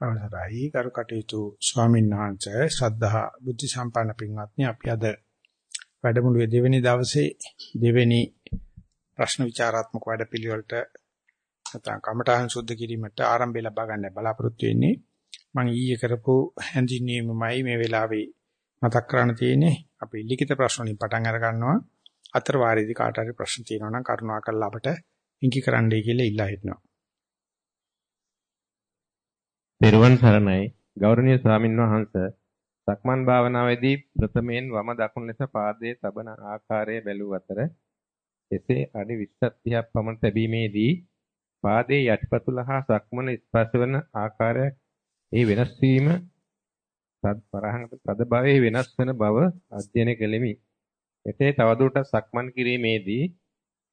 අවසරයි. කරු කටයුතු ස්වාමීන් වහන්සේ ශ්‍රද්ධා බුද්ධ සම්පන්න පින්වත්නි අපි අද වැඩමුළුවේ දෙවෙනි දවසේ දෙවෙනි ප්‍රශ්න විචාරාත්මක වැඩපිළිවෙලට නැත්නම් කමඨාන් සුද්ධ කිරීමට ආරම්භය ලබා ගන්න බලාපොරොත්තු වෙන්නේ. මම ඊයේ කරපු හැඳින්වීමයි මේ වෙලාවේ මතක් කරන්න තියෙන්නේ. අපි ලිඛිත ප්‍රශ්න වලින් පටන් අර ගන්නවා. අතර වාරයේදී කාට හරි ප්‍රශ්න තියෙනවා නම් කරුණාකරලා අපට ඉඟි කරන්නයි කියලා ඉල්ලා හිටනවා. පෙරවන් සරණයි ගෞරවනීය ස්වාමින් වහන්සේ සක්මන් භාවනාවේදී ප්‍රථමයෙන් වම දකුණු ලෙස පාදයේ තබන ආකාරය බැලුව අතර එසේ අඩි 20ක් 30ක් පමණ තැබීමේදී පාදයේ යටිපතුල හා සක්මන ස්පර්ශ වන ආකාරය ඒ වෙනස් වීම සත්පරහඟ තද භවයේ වෙනස් වන බව අධ්‍යයනය කෙලිමි. එතේ තවදුරටත් සක්මන් කිරීමේදී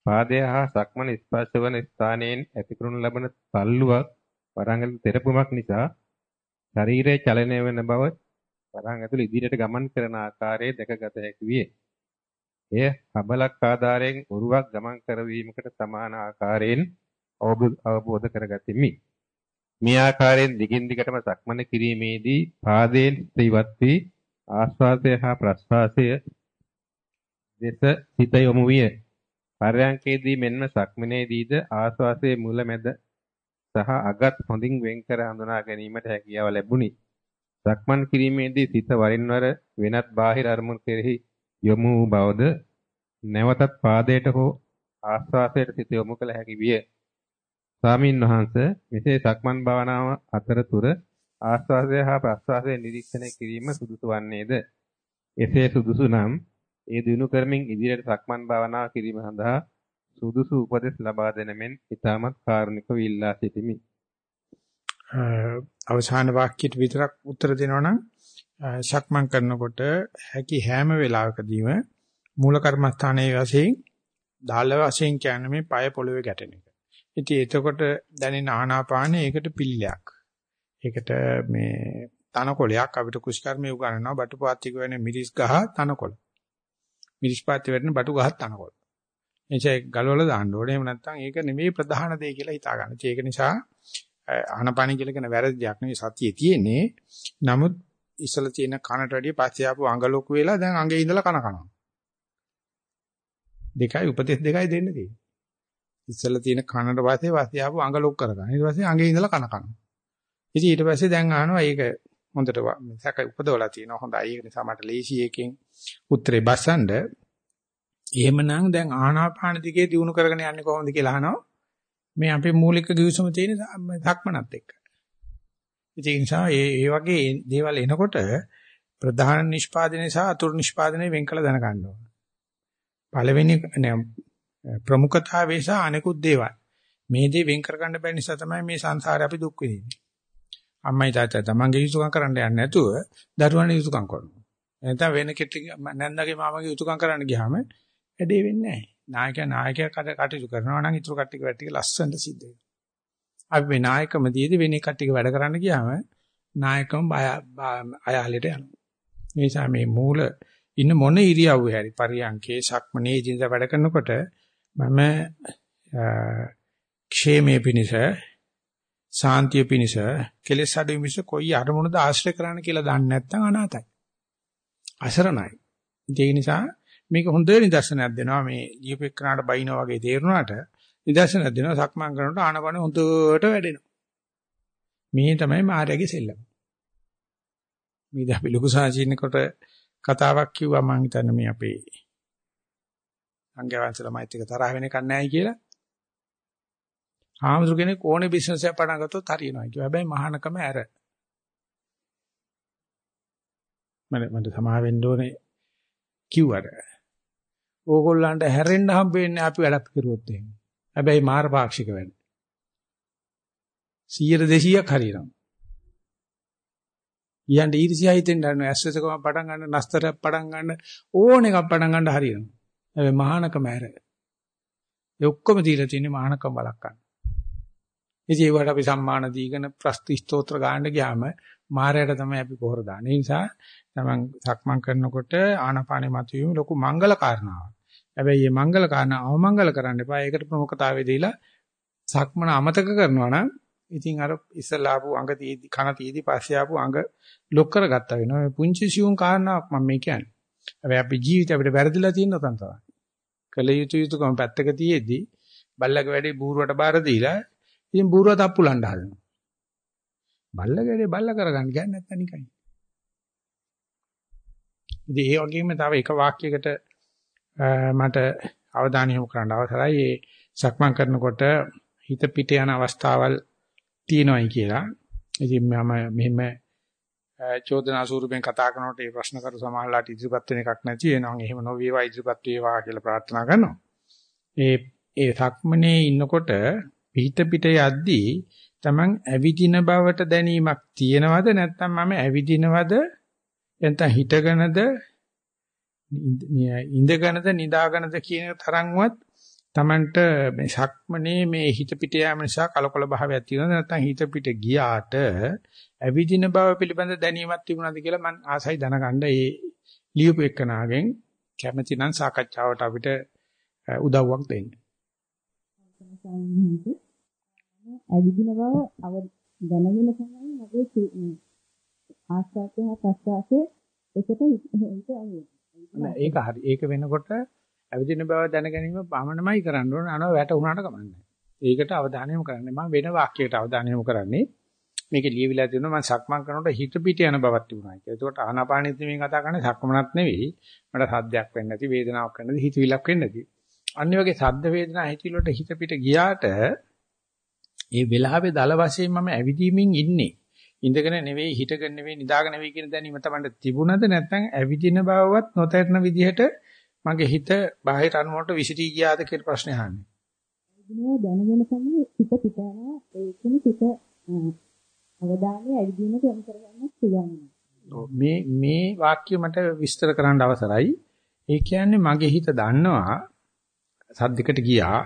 පාදය හා සක්මන ස්පර්ශ වන ස්ථානයෙන් ඇතිකරනු ලබන තල්ලුවක් වරහන් තෙරපුමක් නිසා ශරීරයේ චලනය වෙන බව වරහන් ඇතුළේ ඉදිරියට ගමන් කරන ආකාරය දැකගත හැකි විය. එය හබලක් ආධාරයෙන් උරුවක් ගමන් කරවීමකට සමාන ආකාරයෙන් අවබෝධ කරගතිමි. මේ ආකාරයෙන් දිගින් දිගටම සක්මන කිරීමේදී පාදයෙන් ඉවත් වී ආශ්වාසය හා ප්‍රශ්වාසය දෙස සිත යොමු විය. පරයන්කේදී මෙන්ම සක්මනේදීද ආශ්වාසයේ මුල මැද සහ අගත් හොඳින් වෙන් කර හඳුනා ගැනීමට හැකියාව ලැබුණි. සක්මන් කිරීමේදී සිත වරින් වර වෙනත් බාහිර අරමුණු කෙරෙහි යොමු වූ බවද නැවතත් පාදයට හෝ ආස්වාසයට සිත යොමු කළ හැකි විය. ස්වාමින් වහන්සේ මෙසේ සක්මන් භාවනාව අතරතුර ආස්වාසය හා ප්‍රස්වාසය නිරීක්ෂණය කිරීම සුදුසු වන්නේද? එසේ සුදුසු නම් ඒ දිනු කරමින් ඉදිරියට සක්මන් භාවනාව කිරීම සඳහා සුදුසු උපදෙස් ලබා දෙන මෙන් ඊටමත් කාරුණිකව ඉල්ලා සිටිමි. අවසාන වාක්‍යයට විතරක් උත්තර දෙනවා නම් සක්මන් කරනකොට හැකි හැම වෙලාවකදීම මූල කර්මස්ථානයේ වශයෙන් දාල වශයෙන් කියන්නේ මේ পায় පොළවේ ගැටෙන එක. ඉතින් එතකොට දැනෙන ආනාපානෙ ඒකට පිළිලයක්. ඒකට මේ තනකොළයක් අපිට කුෂ්කර්මයේ උගන්වනවා බටුපාත්තික වෙන මිරිස් ගහ තනකොළ. මිරිස් පාත්ති වෙන බටු ගහ තනකොළ. එනිසා ගලවලා දාන්න ඕනේ. එහෙම නැත්නම් ඒක නෙමෙයි ප්‍රධාන දේ කියලා හිතා ගන්න. ඒක නිසා ආනපාන කියලා කියන වැරදි දෙයක් නෙවෙයි සතියේ තියෙන්නේ. නමුත් ඉස්සල තියෙන කනට වැඩිය පස්සේ ආපු අඟ ලොකු වෙලා දැන් අඟේ ඉඳලා කන කනවා. දෙකයි උපදේශ දෙකයි දෙන්න තියෙන්නේ. ඉස්සල තියෙන කනට පස්සේ පස්සේ ආපු අඟ ලොකු කරගන්න. ඊට පස්සේ අඟේ ඉඳලා කන කනවා. ඉතින් ඊට පස්සේ දැන් අහනවා ඒක හොඳට සැක උපදවලා තියෙනවා. හොඳයි. ඒක නිසා මට ලේසි එකකින් උත්තරේ බස්සන්න එහෙමනම් දැන් ආනාපාන දිගේ දිනු කරගෙන යන්නේ කොහොමද කියලා අහනවා. මේ අපේ මූලික ගිවිසුම තියෙන ධක්මනත් එක්ක. ඒ නිසා ඒ ඒ වගේ දේවල් එනකොට ප්‍රධාන නිෂ්පාදනය සහ අතුරු නිෂ්පාදනය වෙන් කළ දැනගන්න ඕන. පළවෙනි ප්‍රමුඛතාවය සහ අනිකුත් දේවල්. මේ දේ වෙන් කරගන්න බැරි නිසා තමයි මේ සංසාරේ අපි දුක් විඳින්නේ. අම්මයි තාත්තා තමන්ගේ යුතුයකම් කරන්න යන්නේ නැතුව දරුවන් යුතුයකම් කරනවා. එතන වෙන කෙටි නැන්දගේ මාමගේ යුතුයකම් කරන්න ගියාම වැඩේ වෙන්නේ නැහැ. නායකයා නායකයා කටයුතු කරනවා නම් ඊටු කට්ටිය වැඩ ටික ලස්සනට සිද්ධ වෙනවා. අපි මේ නායකම දීදී වෙන කට්ටිය වැඩ කරන්න ගියාම නායකම අයාලෙට යනවා. ඒ නිසා මේ මූල ඉන්න මොන ඉරියව්වේ හැරි පරියන්කේ සක්මනේ ජීඳ වැඩ කරනකොට මම ക്ഷേමයේ පිනිස සාන්තිය පිනිස කෙලෙස් අඩු මිස කොයි අරමුණද ආශ්‍රය කරන්න කියලා දන්නේ නැත්නම් අනාතයි. අසරණයි. ඒ නිසා මේක හොඳ නිදර්ශනයක් දෙනවා මේ ලියුපෙක්කනට බයිනා වගේ තේරුණාට නිදර්ශනයක් දෙනවා සක්මන් කරනකොට ආනපන හොඳට වැඩෙනවා. මේ තමයි මාර්යාගේ සෙල්ලම. මේ දැපි ලොකු සාචින්නකට කතාවක් කිව්වා මම හිතන්නේ මේ අපේ අංගවංශල මෛත්‍රික තරහ වෙන එකක් නැහැ කියලා. ආමතුරු කෙනෙක් ඕනේ බිස්නස් එකක් පටන් ගත්තොත් හරියනවා කියනවා. හැබැයි මහානකම ඇර. මම මට සමා වෙන්න ඕනේ කිව්වට ඕගොල්ලන්ට හැරෙන්න හම්බෙන්නේ අපි වැඩක් කරුවොත් එහෙම. හැබැයි මාර පාක්ෂික වැඩ. 100 200ක් හරියනවා. ඊයන්ට ඊර්ෂ්‍යා හිතෙන් ගන්න ඇස්සසකම පටන් ගන්න නස්තරයක් පටන් ගන්න ඕන එකක් පටන් ගන්න හරියනවා. හැබැයි මහානකම ඇර. ඒ ඔක්කොම දීලා තියෙන්නේ මහානකම බලක් ගන්න. ඉතින් ඒවට අපි සම්මාන දීගෙන ප්‍රස්ති ස්තෝත්‍ර ගන්න ගියාම මායයට තමයි අපි පොහොර දාන්නේ. ඒ නිසා තමන් සක්මන් කරනකොට ආනාපානෙ මතුවීම ලොකු මංගල කාරණාවක්. හැබැයි මේ මංගල කාරණා අවමංගල කරන්න එපා. ඒකට ප්‍රමුඛතාවය දීලා සක්මන අමතක කරනවා නම් ඉතින් අර ඉස්සලා ආපු අඟ තීදි කන තීදි පස්සේ ආපු අඟ ලොක් කරගත්තා වෙනවා. මේ පුංචි සියුම් කාරණාවක් මම මේ කියන්නේ. හැබැයි අපි ජීවිතේ අපිට වැරදිලා තියෙන තන් තමයි. කල යුතු යුතුකම පැත්තක තියේදී බල්ලගේ වැඩේ බූරුවට බාර දීලා ඉතින් බූරුව තප්පුලන්න හදනවා. බල්ලගේ වැඩේ බල්ල කරගන්න කියන්නේ නැත්නම් නිකන්. ඉතින් ඒ වගේම තව එක වාක්‍යයකට මට අවධානය යොමු කරන්න අවසරයි. ඒ සක්මන් කරනකොට හිත පිට යන අවස්ථාවල් තියෙනවායි කියලා. ඉතින් මම මෙහෙම චෝදනා ස්වරූපෙන් කතා කරනකොට මේ ප්‍රශ්න කරු සමාහලට ඉදිරිපත් වෙන එකක් නැති වෙනවා. එහෙම නොවේවා ඉදිරිපත් වේවා කියලා ප්‍රාර්ථනා කරනවා. ඒ ඒ සක්මනේ ඉන්නකොට පිට පිට යද්දී Taman ඇවිදින බවට දැනීමක් තියෙනවද නැත්නම් මම ඇවිදිනවද නැත්නම් හිටගෙනද ඉඳගෙනද නිදාගෙනද කියන තරම්වත් Tamanට මේ සක්මනේ මේ හිත පිට යාම නිසා කලකොල භාවයක් තියෙනවද නැත්නම් හිත පිට ගියාට ඇවිදින බව පිළිබඳ දැනීමක් තිබුණාද කියලා මම ආසයි දැනගන්න ඒ ලියුපු එක්කනාගෙන් කැමැති නම් සාකච්ඡාවට අපිට උදව්වක් දෙන්න. ඇවිදින බව අව දැනගෙන තමයි මගේ ආස්වාදය හා ප්‍රස්වාසය එකට හිත ඒක හරි. ඒක වෙනකොට ඇවිදින බව දැන ගැනීම පමණමයි කරන්න ඕන. අනව වැටුණාට කමන්නේ. ඒකට අවධානය යොමු කරන්න. මම වෙන වාක්‍යයකට අවධානය යොමු කරන්නේ. මේකේ ලියවිලා තියෙනවා මම සක්මන් කරනකොට හිත පිට යන බවක් තිබුණා කියලා. ඒකට ආනාපානෙත් මේ කතා කරන්නේ සක්මනක් නෙවෙයි. මට සද්දයක් වෙන්නේ නැති, වේදනාවක් වෙන්නේ නැති, හිතවිලක් වෙන්නේ නැති. අනිත් වගේ සද්ද වේදනා හිතවිලට හිත පිට ගියාට ඒ වෙලාවේ දල වශයෙන් මම ඇවිදීමින් ඉන්නේ. ඉඳගෙන නෙවෙයි හිටගෙන නෙවෙයි නිදාගෙන නෙවෙයි කියන දැනීම තමයි තිබුණද නැත්නම් ඇවිදින බවවත් නොතේරෙන විදිහට මගේ හිත බාහිර අරමුණට විසිරී ගියාද කියලා ප්‍රශ්නේ අහන්නේ. ඇවිදිනවා දැනගෙන තමයි හිත පිට යනවා ඒකෙන හිත අවධානය ඇවිදිනට යොමු කරගන්න පුළුවන්. මේ මේ වාක්‍ය මට විස්තර කරන්න අවසරයි. ඒ කියන්නේ මගේ හිත දන්නවා සද්දයකට ගියා.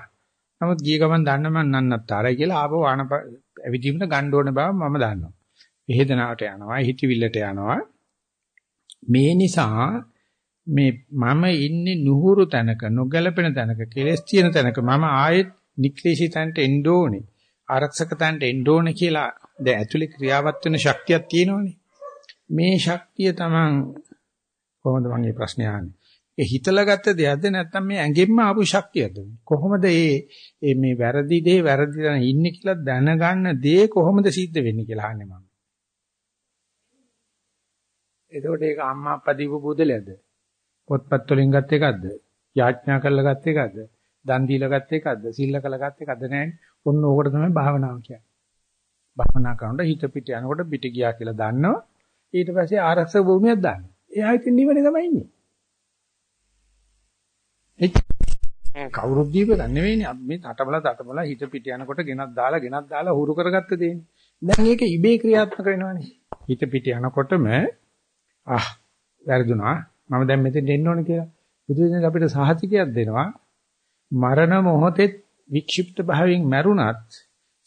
නමුත් ගිය ගමන් දන්න මන් නන්නත්තරයි කියලා ආපහු ආන ඇවිදීමට ගන්න ඕන බව මම දන්නවා. වේදනාවට යනවා, හිතවිල්ලට යනවා. මේ නිසා මේ මම ඉන්නේ නුහුරු තැනක, නොගැලපෙන තැනක, කෙලස් තියෙන තැනක මම ආයෙත් නික්ලේශී තැනට එන්න ඕනේ. ආරක්ෂක තැනට එන්න ඕනේ කියලා දැන් ඇතුලේ ක්‍රියාවත් වෙන ශක්තියක් තියෙනවනේ. මේ ශක්තිය තමන් කොහොමද මම මේ ප්‍රශ්නේ අහන්නේ? ඒ හිතලා ගත්ත දෙයක්ද නැත්නම් මේ ඇඟෙන්ම ආපු ශක්තියද? කොහොමද මේ මේ වැරදි දේ වැරදි තැන ඉන්නේ කියලා දැනගන්න දේ කොහොමද සිද්ධ වෙන්නේ කියලා අහන්නේ මම. එතකොට ඒක අම්මා අප්පා දීපු බුදලයක්ද? පොත්පත් වලින් ගත් එකක්ද? යාඥා කරලා ගත් එකක්ද? දන් දීලා ගත් එකක්ද? සිල්ල කළා ගත් එකක්ද නැහැ. ඔන්න ඕකට තමයි භාවනාව කියන්නේ. භාවනා කරනකොට හිත පිට යනකොට පිට ගියා කියලා දන්නවා. ඊට පස්සේ ආරක්ෂක භූමියක් දානවා. එයා ඉතින් නිවනේ තමයි ඉන්නේ. කවුරුත් දීප ගන්න නෙවෙයිනේ මේ තටබල තටබල හිත පිට යනකොට ගෙනත් දාලා ගෙනත් දාලා හුරු කරගත්ත දෙන්නේ. දැන් ඒක ඉබේ ක්‍රියාත්මක වෙනවනේ. හිත පිට යනකොටම ආ වැරදුනා මම දැන් මෙතෙන් එන්න ඕනේ කියලා. බුදුදෙන අපිට සහතිකයක් දෙනවා. මරණ මොහොතේ වික්ෂිප්ත භාවයෙන් මැරුණත්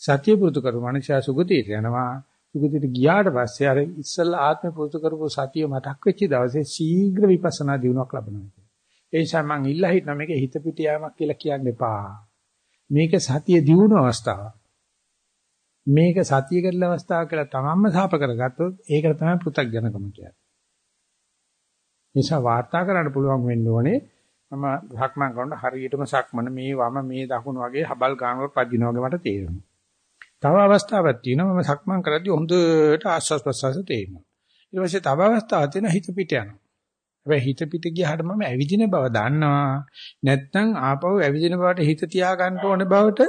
සතිය පුරුදු කරු මනුෂ්‍යයා සුගතියට යනවා. සුගතියට ගියාට පස්සේ අර ඉස්සල්ලා ආත්මය පුරුදු කරපු සතිය මතක් වෙච්ච දවසේ ශීඝ්‍ර විපස්සනා දිනුවක් ලබනවා. ඒ නිසා මං ඉල්ලා හිටන මේක හිත පිට යාමක් කියලා කියන්න එපා. මේක සතිය දියුණු අවස්ථාවක්. මේක සතිය කරන අවස්ථාවක් කියලා තමන්ම සාප කරගත්තොත් ඒකට තමයි පෘථග්ජනකම කියන්නේ. නිසා වාර්තා කරන්න පුළුවන් වෙන්න ඕනේ මම සක්මන් කරනකොට හරියටම සක්මන මේ වම මේ දකුණ වගේ හබල් ගානකට පදිනවා වගේ මට තේරෙනවා. තව අවස්ථාවක් තියෙනවා මම සක්මන් කරද්දී හොඳට ආස්වාස් ප්‍රසවාස තේරෙනවා. ඊට පස්සේ තව අවස්ථාවක් තියෙනවා හිත පිට යනවා. හැබැයි හිත පිට ගියාට මම ඇවිදින බව දන්නවා. නැත්නම් ආපහු ඇවිදින බවට හිත තියා ගන්න ඕන බවට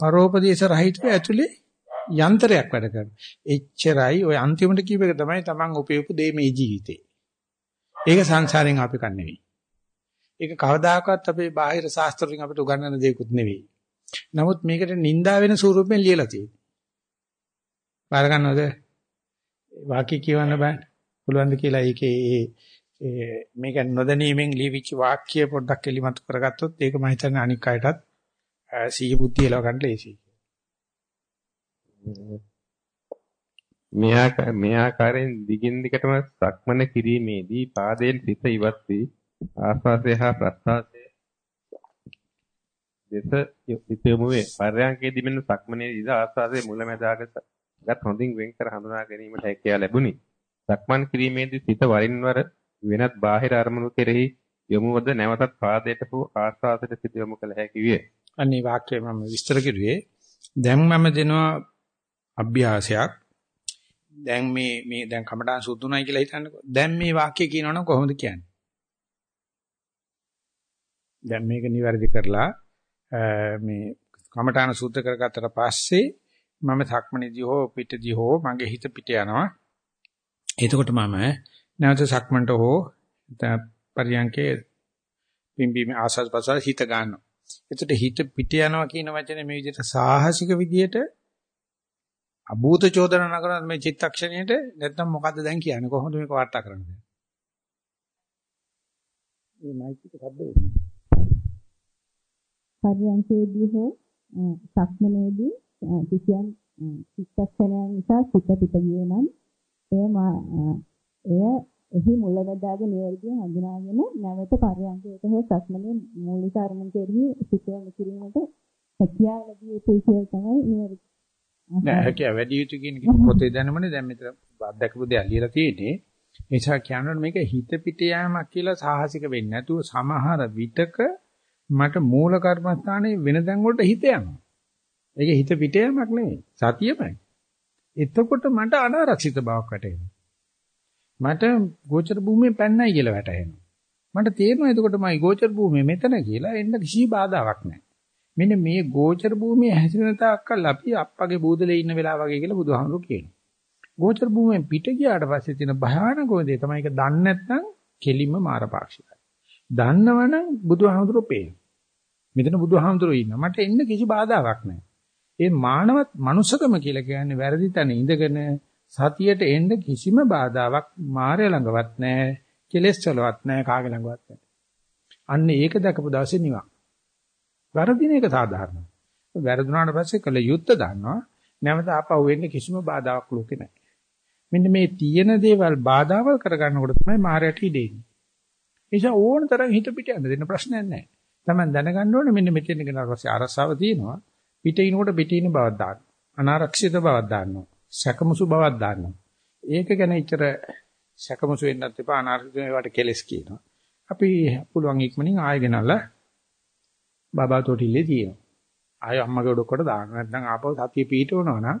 පරෝපදේශ රහිතව ඇතුලේ යන්ත්‍රයක් වැඩ කරනවා. එච්චරයි ඔය අන්තිමට කියප එක තමයි Taman උපයපු දේ මේ ජීවිතේ. ඒක සංසාරයෙන් අපි කන්නේ නෙවෙයි. ඒක කවදාකවත් අපේ බාහිර ශාස්ත්‍රයෙන් අපිට උගන්වන දෙයක්වත් නෙවෙයි. නමුත් මේකට නිඳා වෙන ස්වරූපයෙන් ලියලා තියෙනවා. බාර ගන්නවද? වාක්‍ය කියවන්න බෑ. පුළුවන්ද කියලා ඒකේ ඒ මේක නොදැනීමෙන් ලියවිච්ච වාක්‍ය පොඩ්ඩක් එලිමත් කරගත්තොත් ඒක මම හිතන්නේ අනික් අයටත් සීහ බුද්ධිය ලව ගන්න ලේසියි. මෙහා මේ ආකාරයෙන් දිගින් දිගටම සක්මන කිරීමේදී පාදයෙන් සිත ඉවත් වී ආස්වාසය හා ප්‍රස්වාසය දෙස සිතෙමු වේ. පර්යාංකයේදී මෙන්න සක්මනේ ඉද ආස්වාදයේ මුලැමැදාගත් හොඳින් වෙන් කර හඳුනා ගැනීමට හැකියාව ලැබුණි. සක්මන් කිරීමේදී සිත වරින් වර වෙනත් බාහිර අරමුණු කෙරෙහි යොමුවද නැවතත් පාදයට හෝ ආස්වාදයට සිත යොමු කළ හැකි විය. අනේ වාක්‍යය මම විස්තර කරුවේ දැන් මම දෙනවා අභ්‍යාසයක් දැන් මේ මේ දැන් කමඨාන් සුදුුණයි කියලා හිතන්නකෝ. දැන් මේ වාක්‍ය කියනවනම් කොහොමද කියන්නේ? දැන් මේක නිවැරදි කරලා මේ කමඨාන සුද්ධ කරගත්තට පස්සේ මම සක්මණේදී හෝ පිටදී හෝ මගේ හිත පිට යනවා. එතකොට මම නැවත සක්මන්ට හෝ පරියන්කේ පිම්බීම ආසස් පසස් හිත ගන්නවා. එතකොට හිත පිට යනවා කියන වචනේ මේ විදිහට සාහසික විදිහට අභූත චෝදනා නකරන මේ චිත්තක්ෂණයට නැත්නම් මොකද්ද දැන් කියන්නේ කොහොමද මේක වාර්තා කරන්නේ මේ මයික් එක වෙන්නේ පරියන්කේදී හෝ සක්මනේදී කිසියම් චිත්තක්ෂණයන් නිසා සිත පිට ගියේ නම් එය එය එහි මුලවදාග නිවැරදිව හඳුනාගෙන නැවත පරයන්කයට හෝ සක්මනේ මූලික අරමුණ කෙරෙහි සිතවම කිරීමට හැකියාව ලැබිය යුතුයි කියලා තමයි නිවැරදි. නෑ හැකියාව වැඩි යුතු කියන පොතේ දැනමනේ දැන් මෙතන අත්දැකපු දේ අල්ලියලා තියෙන්නේ. ඒ නිසා කියනකොට මේක හිත පිට යෑමක් කියලා සාහසික වෙන්නේ නැතුව සමහර විටක මට මූල කර්මස්ථානයේ වෙන තැන් වලට හිත යනවා. ඒක හිත පිට යෑමක් නෙවෙයි. සතියමයි. එතකොට මට අනාරක්ෂිත බවක් වැටෙනවා. මට ගෝචර භූමියේ පැන්නයි කියලා වැටහෙනවා. මට තේරෙනවා එතකොට මයි ගෝචර භූමිය මෙතන කියලා එන්න කිසි බාධාවක් නැහැ. මෙන්න මේ ගෝචර භූමිය හැසිරෙන තාක්කල් අපි අප්පගේ බූදලේ ඉන්න වෙලාව වගේ කියලා බුදුහාමුදුරු කියනවා. ගෝචර භූමියෙන් පිට ගියාට පස්සේ තියෙන භයානකම දේ තමයි ඒක දන්නේ නැත්නම් කෙලින්ම මාරපාක්ෂිකයි. දන්නවනම් බුදුහාමුදුරු පේනවා. මෙතන බුදුහාමුදුරු ඉන්නවා. මට එන්න කිසි බාධාවක් නැහැ. ඒ මානවත් මනුස්සකම කියලා කියන්නේ වැරදි තැන ඉඳගෙන සතියට එන්න කිසිම බාධාවක් මාය ළඟවත් නැහැ කෙලෙස් වලවත් නැහැ කාගේ ළඟවත් නැහැ අන්න ඒක දැකපු දවසේ නිවන් වැරදින එක සාධාරණයි. වැරදුනාට පස්සේ කළ යුත්ත දන්නවා. නැවත ආපහු වෙන්න කිසිම බාධාවක් ලෝකේ නැහැ. මෙන්න මේ තියෙන දේවල් බාධාවල් කරගන්නකොට තමයි මායයට ඉදෙන්නේ නිසා ඕන තරම් හිත පිට යන්න දෙන්න ප්‍රශ්නයක් නැහැ. තමයි දැනගන්න ඕනේ මෙන්න මෙතන ගෙනාට පස්සේ අරසාව තියෙනවා. පිටිනකොට පිටින බවක් දාන්න. අනාරක්ෂිත බවක් දාන්නවා සැකමුසු බවක් දාන්නවා. ඒක ගැන ඉතර සැකමුසු වෙන්නත් එපා. අනාර්ථ වේවට කෙලස් කියනවා. අපි පුළුවන් ඉක්මනින් ආයෙ ගෙනල්ලා බබා තොටිල්ලේ තියෙනවා. ආයෙ අම්මගේ ඔඩොක්කට දාන්න. නැත්නම් ආපහු සතිය පීටවනවා නම්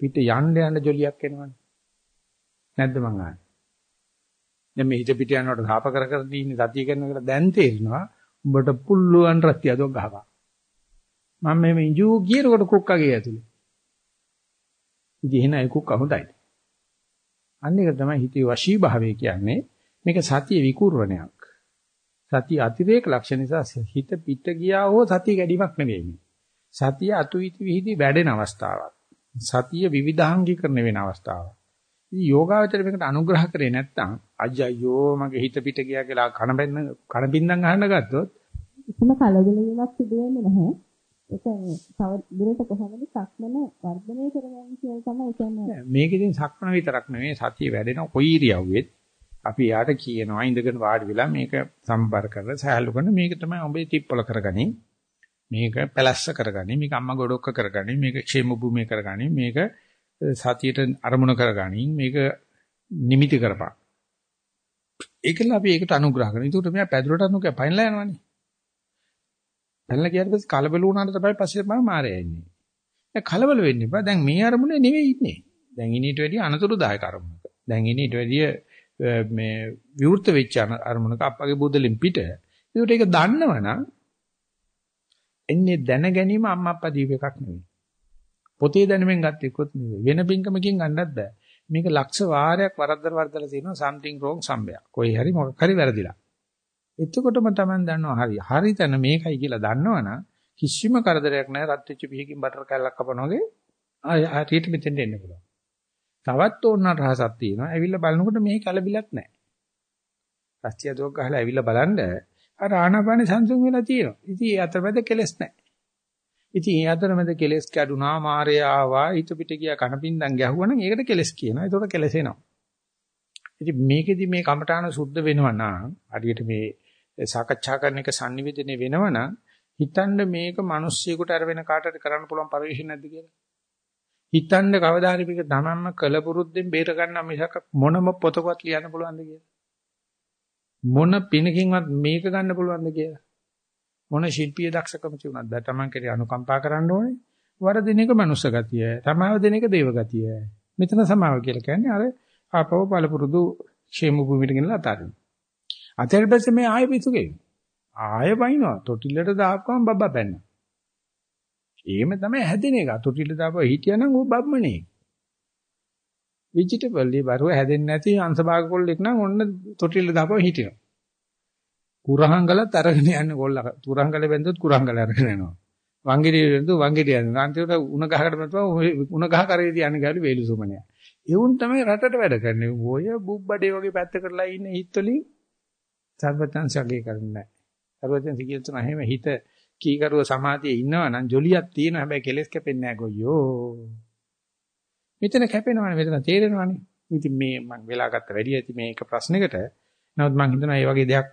පිට යන්න යන්න ජොලියක් එනවනේ. නැද්ද මං ආන්නේ? දැන් මේ හිත පිට යනකොට සාප කර කර දින්නේ සතිය කරනකොට දැන් තේරෙනවා උඹට පුල්ලුවන් රත්තිය අදෝ ගහවා. මම මේ ඉංජු ගියනකොට කුක්කගේ ඇතුලේ. ඉතින් එහෙනම් ඒකුක් අහුඳයි. අන්න ඒක තමයි හිතේ වශී භාවය කියන්නේ. මේක සතිය විකූර්ණයක්. සතිය අතිරේක ලක්ෂණ නිසා හිත පිට ගියා හෝ සතිය ගැඩීමක් නෙවෙයි. සතිය අතුවිති විහිදි වැඩෙන අවස්ථාවක්. සතිය විවිධාංගීකරණය වෙන අවස්ථාවක්. ඉතින් යෝගාවචර මේකට අනුග්‍රහ කරේ නැත්නම් අජයෝ මගේ හිත පිට ගියා කියලා කන බෙන්න කන බින්දන් අහන්න ගත්තොත් කිසිම කලබලවීමක් සිදු වෙන්නේ නැහැ. ඒක තව දුරට කොහොමද සක්මන වර්ධනය කරගන්නේ කියලා තමයි කියන්නේ. මේක ඉතින් සක්මන විතරක් නෙවෙයි සතිය වැඩෙන කොයි ඉරියව්වෙත් අපි යාට කියනවා ඉඳගෙන වාඩි වෙලා මේක සම්බර කරලා සහැල්ලු කරන මේක තමයි ඔබේ තිප්පල කරගනින්. මේක පැලස්ස කරගනින්. මේක අම්මා ගොඩක්ක කරගනින්. මේක ക്ഷേම භූමිය කරගනින්. මේක සතියට අරමුණ කරගනින්. මේක නිමිති කරපන්. ඒකල අපි ඒකට අනුග්‍රහ කරනවා. ඒකට මෙයා පැදුරට අනුග්‍රහ පයින්ලා යනවනේ. පැනලා ගියාට පස්සේ කලබල වුණාට තමයි පස්සේ තමයි මාරයා ඉන්නේ. දැන් කලබල වෙන්න එපා. දැන් මේ අරමුණේ නෙවෙයි ඉන්නේ. දැන් ඉනීට වැඩිය අනතුරුදායක අරමුණක. දැන් ඉනීට වැඩිය මේ විවෘත වෙච්ච අරමුණක අප්පගේ බුදලින් පිට. ඒකට ඒක දන්නවනම් එන්නේ දැන ගැනීම අම්මා අප්පා දීප එකක් නෙවෙයි. පොතේ දැනුමෙන් ගත්ත එකක් නෙවෙයි. වෙන පින්කමකින් ගන්නත් බෑ. මේක ලක්ෂ වාරයක් වරද්දර වරද්දලා තියෙනවා something wrong somewhere. කොයි හරි මොකක් හරි වැරදිලා. එතකොටම Taman දන්නවා හරි. හරි තැන මේකයි කියලා දන්නවනම් කිසිම කරදරයක් නැහැ රත් වෙච්ච පිහකින් බටර් කෑල්ලක් කපනවා වගේ ආය හරියට මෙතෙන්ට එන්න පුළුවන්. තවත් ඕන රහසක් තියෙනවා. ඇවිල්ලා බලනකොට මේ කලබිලක් නැහැ. රස්තිය දෝක් ගහලා ඇවිල්ලා බලන්න අර ආනාපානෙ සංසුන් වෙලා තියෙනවා. ඉතින් ඒ අතරමැද කෙලස් නැහැ. ඉතින් ඒ අතරමැද කෙලස් කැඩුනා මාරය ආවා හිත පිට ගියා කනපින්දන් ගැහුවා නම් ඒකට කෙලස් කියනවා. ඒකට කෙලසෙනවා. ඉතින් මේකෙදි මේ කමඨාන සුද්ධ වෙනවා නම් හරියට මේ සාකච්ඡා කරන එක sannivedana වෙනවනම් හිතන්න මේක මිනිස්සෙකුට අර වෙන කාටද කරන්න පුළුවන් පරිශීලන නැද්ද කියලා. හිතන්න කවදා හරි මේක තමන්ම කලපුරුද්දෙන් බේර ගන්න මිසක් මොනම පොතකවත් ලියන්න පුළුවන්ද කියලා. මොන පිනකින්වත් මේක ගන්න පුළුවන්ද කියලා. මොන ශිල්පීය දක්ෂකම තියුණාද තමන් කෙරේ අනුකම්පා කරන්න ඕනේ. වරදින එක මනුස්ස ගතිය. සමාව දෙන එක දේව ගතිය. මෙතන සමාව කියලා කියන්නේ අර ආපව පළපුරුදු ക്ഷേම භූමියට ගෙනලා අතාරින්න. අතට පස්සේ මේ ආයෙ පිසු ගෙයි. ආයෙ වයින්නවා. තොටිල්ලට දාපුවම බබ්බා පැන්න. එහෙම තමයි හැදෙන එක. තොටිල්ල දාපුවා හිටියනම් ਉਹ බබ්මනේ. වෙජිටබල් දී බරුව හැදෙන්නේ නැති අංශභාග කොල්ලෙක් නම් ඔන්න තොටිල්ල දාපුවා හිටිනවා. කුරහංගලත් අරගෙන යන්නේ කොල්ල. කුරහංගල බැන්දොත් කුරහංගල අරගෙන යනවා. වංගිරිය බැන්දොත් වංගිරිය යනවා. අන්තිමට උණ ගහකට මතුවා උණ ගහ කරේ තියන්නේ ගාලු වේලු සුමනයා. ඒ උන් තමයි රටට වැඩ කරන්නේ. ඔය බුබ්බඩේ වගේ පැත්ත කරලා ඉන්න හිතවලින් සර්වතන්සගේ කරන්නේ නැහැ. සර්වතන්ස කියන තුන හැම හිත කීකරුව සමාධියේ ඉන්නවා නම් ජොලියක් තියෙනවා හැබැයි කෙලස් කැපෙන්නේ නැහැ ගොයියෝ. මෙතන කැපෙනවනේ මෙතන තේරෙනවනේ. ඉතින් මේ මම වෙලා ගත්ත වැඩි ඇති මේක ප්‍රශ්නයකට. නමුත් මම හිතනවා මේ වගේ දෙයක්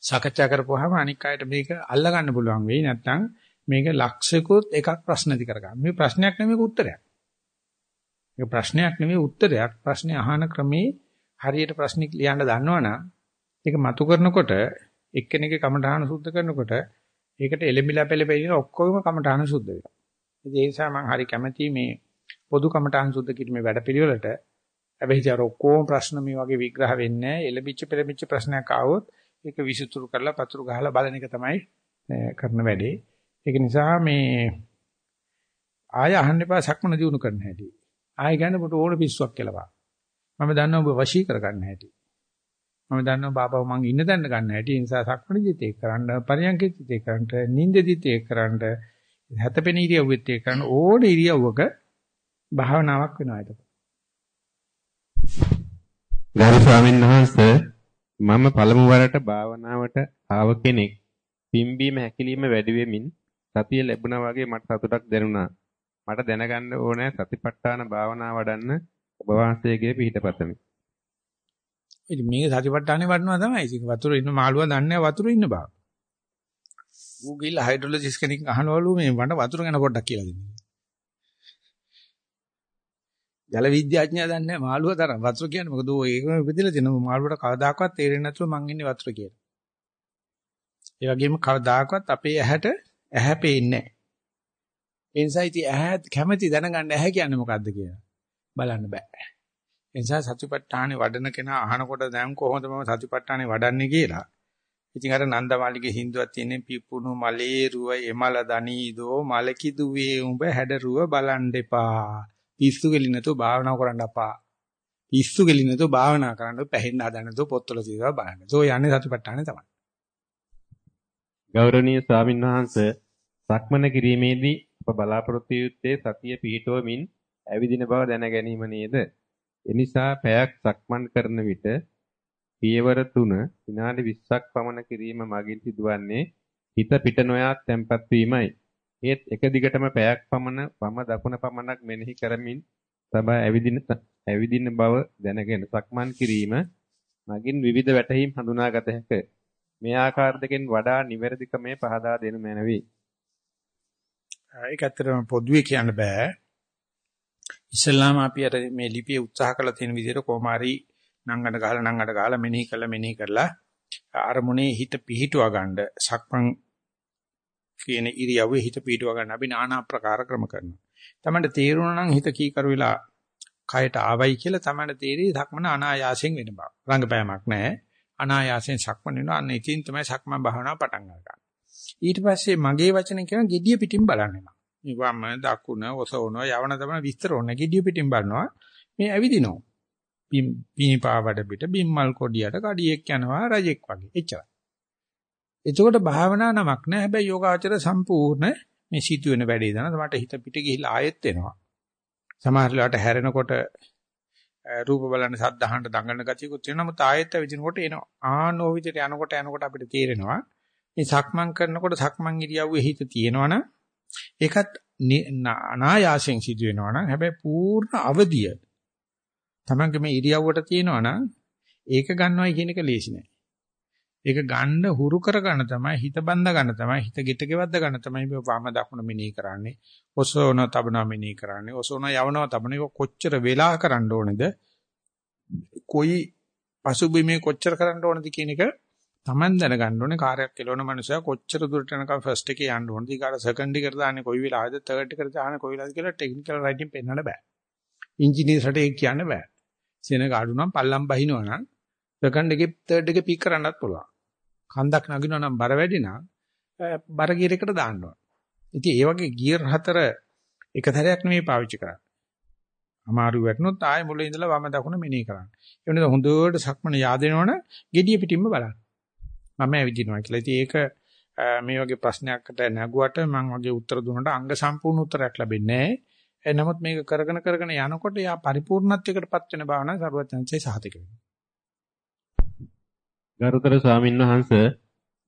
සාකච්ඡා කරපුවාම අනික් අයට මේක අල්ල ගන්න පුළුවන් වෙයි. නැත්නම් මේක ලක්ෂිකුත් එකක් ප්‍රශ්න දි කරගන්න. මේ ප්‍රශ්නයක් නෙමෙයි උත්තරයක්. මේක ප්‍රශ්නයක් නෙමෙයි උත්තරයක්. ප්‍රශ්නේ අහන ක්‍රමේ හරියට ප්‍රශ්න ලියන්න දන්නවනම් ඒක මතු කරනකොට එක්කෙනෙක්ගේ කමඨාන සුද්ධ කරනකොට ඒකට එලෙමිලා පෙළපෙලින ඔක්කොම කමඨාන සුද්ධ වෙනවා. ඒ නිසා මම හරි කැමැති මේ පොදු කමඨාන සුද්ධ කිරීමේ වැඩපිළිවෙලට. හැබැයි ඉතින් අර ඔක්කොම ප්‍රශ්න මේ වගේ විග්‍රහ වෙන්නේ නැහැ. එලෙමිච්ච පෙළමිච්ච ප්‍රශ්නයක් ආවොත් ඒක විසුතුරු කරලා පතුරු ගහලා බලන එක තමයි කරන වැඩේ. ඒක නිසා මේ ආය අහන්න එපා සක්මන දිනු කරන්න හැටි. ආය ගන්න කොට ඕන පිස්සුවක් කියලා මම දන්නවා ඔබ වශී කරගන්න හැටි. මම දන්නවා බාබා මං ඉන්න තැන ගන්න හැටි. ඒ නිසා සක්මණේදිත් ඒක කරන්න, පරියන්කෙදිත් ඒක කරන්න, නිින්දෙදිත් ඒක කරන්න, හැතපෙන ඉරියව්වෙත් ඒක කරන්න ඕන ඉරියව්වක භාවනාවක් වෙනවා ඒක. ගරු ස්වාමීන් වහන්සේ මම පළමු වරට භාවනාවට ආව කෙනෙක් පිම්බීම හැකිලිම වැඩි වෙමින් සතිය ලැබුණා වගේ මට සතුටක් දැනුණා. මට දැනගන්න ඕනෑ සතිපට්ඨාන භාවනාව වඩන්න ඔබ වහන්සේගේ පිහිටපතමි. ඉතින් මේක සතිපට්ඨානේ වඩනවා තමයි. ඉතින් වතුර ඉන්න මාළුවා දන්නේ වතුර ඉන්න බව. ඌ ගිහලා හයිඩ්‍රොලොජිස් කෙනෙක් අහනවලු මේ මට වතුර ගැන පොඩ්ඩක් කියලා දෙන්න. ජල විද්‍යාඥයා දන්නේ මාළුවා තරම් වතුර කියන්නේ මොකද ඌ ඒකම ඉපදිලා තියෙන මාළුවට කවදාකවත් තේරෙන්නේ නැතුව මං ඉන්නේ වතුර කියලා. ඒ වගේම කවදාකවත් අපේ ඇහැට ඇහැ පේන්නේ නැහැ. ඒ නිසා ඉතින් ඇහැ කැමැති දැනගන්න ඇහැ කියන්නේ මොකද්ද කියලා බලන්න බෑ. ඒ නිසා සතිපට්ඨානෙ වඩන කෙනා අහනකොට දැන් කොහොමද මම සතිපට්ඨානෙ වඩන්නේ කියලා. ඉතින් අර නන්දමාලිගේ හින්දුවක් තියෙන්නේ පිපුණු මලේ රුව එමල දනීදෝ මලකිදුවේ උඹ හැඩරුව බලන් දෙපා. පිස්සු කෙලි නැතුව භාවනා කරන්න අපා. පිස්සු කෙලි නැතුව භාවනා කරන්න පැහෙන්න හදන්න නැතුව පොත්වල තියෙනවා බලන්න. සෝ යන්නේ සතිපට්ඨානෙ තමයි. ගෞරවනීය ස්වාමින්වහන්සේ සක්මන කිරීමේදී අප බලාපොරොත්තු යුත්තේ සතිය පිහිටවමින් ඇවිදින බව දැන ගැනීම නේද? එනිසා පැයක් සක්මන් කරන විට පියවර 3 විනාඩි 20ක් පමණ කිරීම මගින් සිදුවන්නේ හිත පිට නොයා තැම්පත් වීමයි. ඒත් එක දිගටම පැයක් පමණ වම දකුණ පමණක් මෙනෙහි කරමින් තබා ඇවිදින ඇවිදින බව දැනගෙන සක්මන් කිරීම මගින් විවිධ වැටහීම් හඳුනාගත හැක. මේ ආකාර දෙකෙන් වඩා නිවැරදි ක්‍රමයේ පහදා දෙනු මැනවි. ඒක ඇත්තටම පොදුවේ කියන්න බෑ. ඉස්ලාම අපි අර මේ ලිපියේ උත්සාහ කළ තියෙන විදිහට කොමාරි නංගඩ ගහලා නංගඩ ගහලා මෙනෙහි කළා මෙනෙහි කරලා අරමුණේ හිත පිහිටුවා ගන්න සක්මන් කියන ඉරියව්වේ හිත පිහිටුවා ගන්න අපි নানা ආකාර ක්‍රම කරනවා. තමන්ට තේරුණා නම් හිත කීකරු වෙලා කයට ආවයි කියලා තමන්ට තේරෙයි සක්මන අනායාසයෙන් වෙන බව. රංගපෑමක් නැහැ. අනායාසයෙන් සක්මන් වෙනවා. අන්න ඉතින් තමයි සක්මන් භාවනාව පටන් ගන්න. ඊට පස්සේ මගේ වචන කියන gediya පිටින් බලන්නේ මම. මේ වම දකුණ ඔසවන යවන තමයි විස්තර ඕන. gediya පිටින් බලනවා. මේ ඇවිදිනවා. පිනිපාවඩ පිට බිම්මල් කොඩියට කඩියෙක් යනවා රජෙක් වගේ. එච්චරයි. එතකොට භාවනා නමක් නෑ. හැබැයි යෝගාචර සම්පූර්ණ මේ සිදුවෙන වැඩේ දන මට හිත පිට ගිහිල්ලා ආයෙත් එනවා. සමහර වෙලාවට හැරෙනකොට රූප බලන්න සද්ද අහන්න දඟලන ගතියකුත් වෙනවා. නමුත් ආයෙත් විදිනකොට එනවා. ආනෝ විදිහට යනකොට යනකොට අපිට තේරෙනවා මේ සක්මන් කරනකොට සක්මන් ඉරියව්වේ හිත තියෙනවනම් ඒකත් අනායාසයෙන් සිදු වෙනවනම් හැබැයි පූර්ණ අවදිය තමන්ගේ මේ ඉරියව්වට තියෙනවනම් ඒක ගන්නවයි කියන එක ලේසි නෑ. ඒක ගන්න හුරු කරගන්න තමයි හිත බඳ ගන්න තමයි හිත ගිට ගෙවද්ද ගන්න තමයි මේ වම දකුණ මෙනෙහි කරන්නේ. ඔසෝන තබන මෙනෙහි කරන්නේ. ඔසෝන යවනවා තබන එක කොච්චර වෙලා කරන්න ඕනේද? කොයි පසුබිමේ කොච්චර කරන්න ඕනද කියන එක Taman දැනගන්න ඕනේ කාර්යයක් කෙලවන මනුස්සයා කොච්චර දුරට යනකම් ෆස්ට් එකේ යන්න ඕනද? ඊගාට සෙකන්ඩ් එකට දාන්නේ කොයි වෙලාවද? තර්ඩ් එකට දාන්නේ කොයි වෙලාවද කියලා ටෙක්නිකල් රයිටින් පෙන්වන්න බෑ. ඉංජිනේර්ස්ට ඒක කියන්න බෑ. සෙනග අඩු නම් පල්ලම් බහිනවා නම් සෙකන්ඩ් එකේ තර්ඩ් එකේ පීක් කරන්නත් පුළුවන්. කන්දක් නගිනවා නම් බර වැඩි නම් බර ගියර් එකට දාන්න ඕන. ඉතින් ඒ වගේ ගියර් හතර එක සැරයක් නෙමෙයි පාවිච්චි කරන්නේ. අමාරු වැටුනොත් ආයෙ මුලින් ඉඳලා වම දකුණ මෙනෙහි කරන්න. ඒ වෙනද හොඳට සක්මන yaadෙනවනේ gediya pitimma බලන්න. මම ඇවිදිනවා කියලා. ඉතින් ඒක මේ වගේ ප්‍රශ්නයකට නැගුවට මම වගේ උත්තර දුන්නට අංග සම්පූර්ණ උත්තරයක් ලැබෙන්නේ නැහැ. නමුත් මේක කරගෙන කරගෙන යනකොට යා පරිපූර්ණත්වයකටපත් වෙන භාවනාව සර්වඥාන්සේ සාහිතික වෙනවා. ගරුතර ස්වාමින්වහන්සේ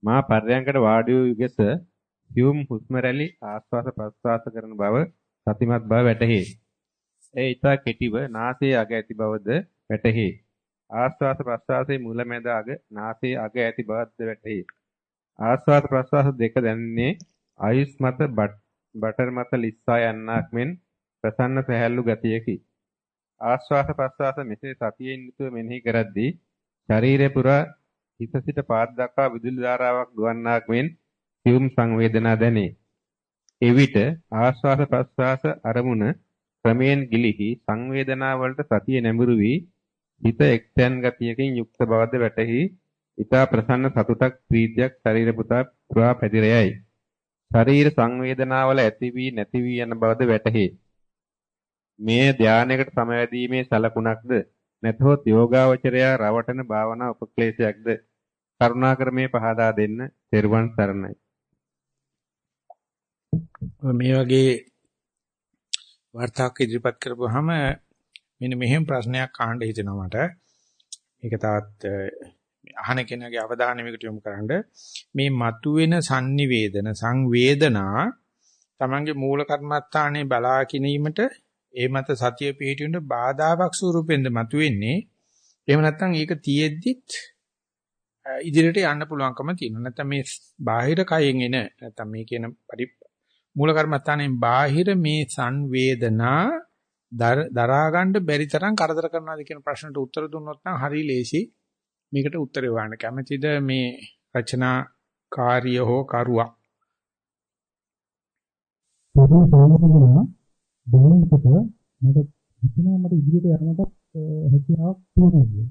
මා පර්යංකට වාඩි වූ යුගස සියුම් හුස්ම රැලි ආස්වාස ප්‍රස්වාස කරන බව සතිමත් බව වැටහේ. ඒ ඊතා කෙටිව නාසයේ අග ඇති බවද වැටහි. ආස්වාස ප්‍රස්වාසයේ මුලැමැද අග නාසයේ අග ඇති බවද වැටහි. ආස්වාස ප්‍රස්වාස දෙක දැනෙන්නේ ආයුස් මත බටර් මත ලිස්සා යන්නක් මෙන් ප්‍රසන්න සැහැල්ලු ගතියකි. ආස්වාස ප්‍රස්වාස මෙසේ සතියෙන් යුතුව මෙනෙහි කරද්දී ශරීරය පුරා හිත සිට පාද දක්වා විදුලි ධාරාවක් දුවන්නක් මෙන් සියුම් සංවේදනා දැනේ. එවිට ආස්වාස ප්‍රස්වාස අරමුණ ක්‍රමයෙන් ගිලිහි සංවේදනා වලට සතිය නැඹුරු වී හිත එක්තැන් ගතියකින් යුක්ත බවද වැටහි ඊතා ප්‍රසන්න සතුටක් ප්‍රීතියක් ශරීර පුතා පුරා පැතිර යයි. ශරීර සංවේදනාවල ඇති වී නැති වී යන බවද වැටහි. මේ ධානයකට සමවැදීමේ සලකුණක්ද නැතහොත් යෝගාවචරයා රවටන භාවනා උපක්ලේශයක්ද කරුණාකර මේ පහදා දෙන්න තෙරුවන් සරණයි. මේ වගේ වර්තාවක් ඉදිරිපත් කරපුවාම මෙන්න මෙහෙම ප්‍රශ්නයක් අහන්න හිතෙනවා මට. මේක තවත් අහන කෙනාගේ අවධානය මේකට යොමු කරන්න. මේ මතුවෙන sannivedana සංවේදනා තමන්ගේ මූල කර්මස්ථානයේ බලා කිනීමට ඒ මත සතිය පිහිටින්න බාධාවක් ස්වරූපෙන්ද මතුවෙන්නේ. එහෙම නැත්නම් ඒක තියෙද්දිත් ඉදිරියට යන්න පුළුවන්කම තියෙනවා. නැත්නම් මේ බාහිර කයෙන් එන නැත්නම් මේ කියන මූල කර්මස්ථානයෙන් බාහිර මේ සංවේදනා දරා ගන්න බැරි තරම් කරදර කරනවාද කියන ප්‍රශ්නට උත්තර දුන්නොත් නම් හරි ලේසි. මේකට උත්තරය හොයන්න කැමතිද මේ රචනා කාර්ය හෝ කරුවා? පොදුම සාමතුනා බලනකොට මට හිතෙනවා මට ඉදිරියට යන්නට හැකියාවක් තියෙනවා.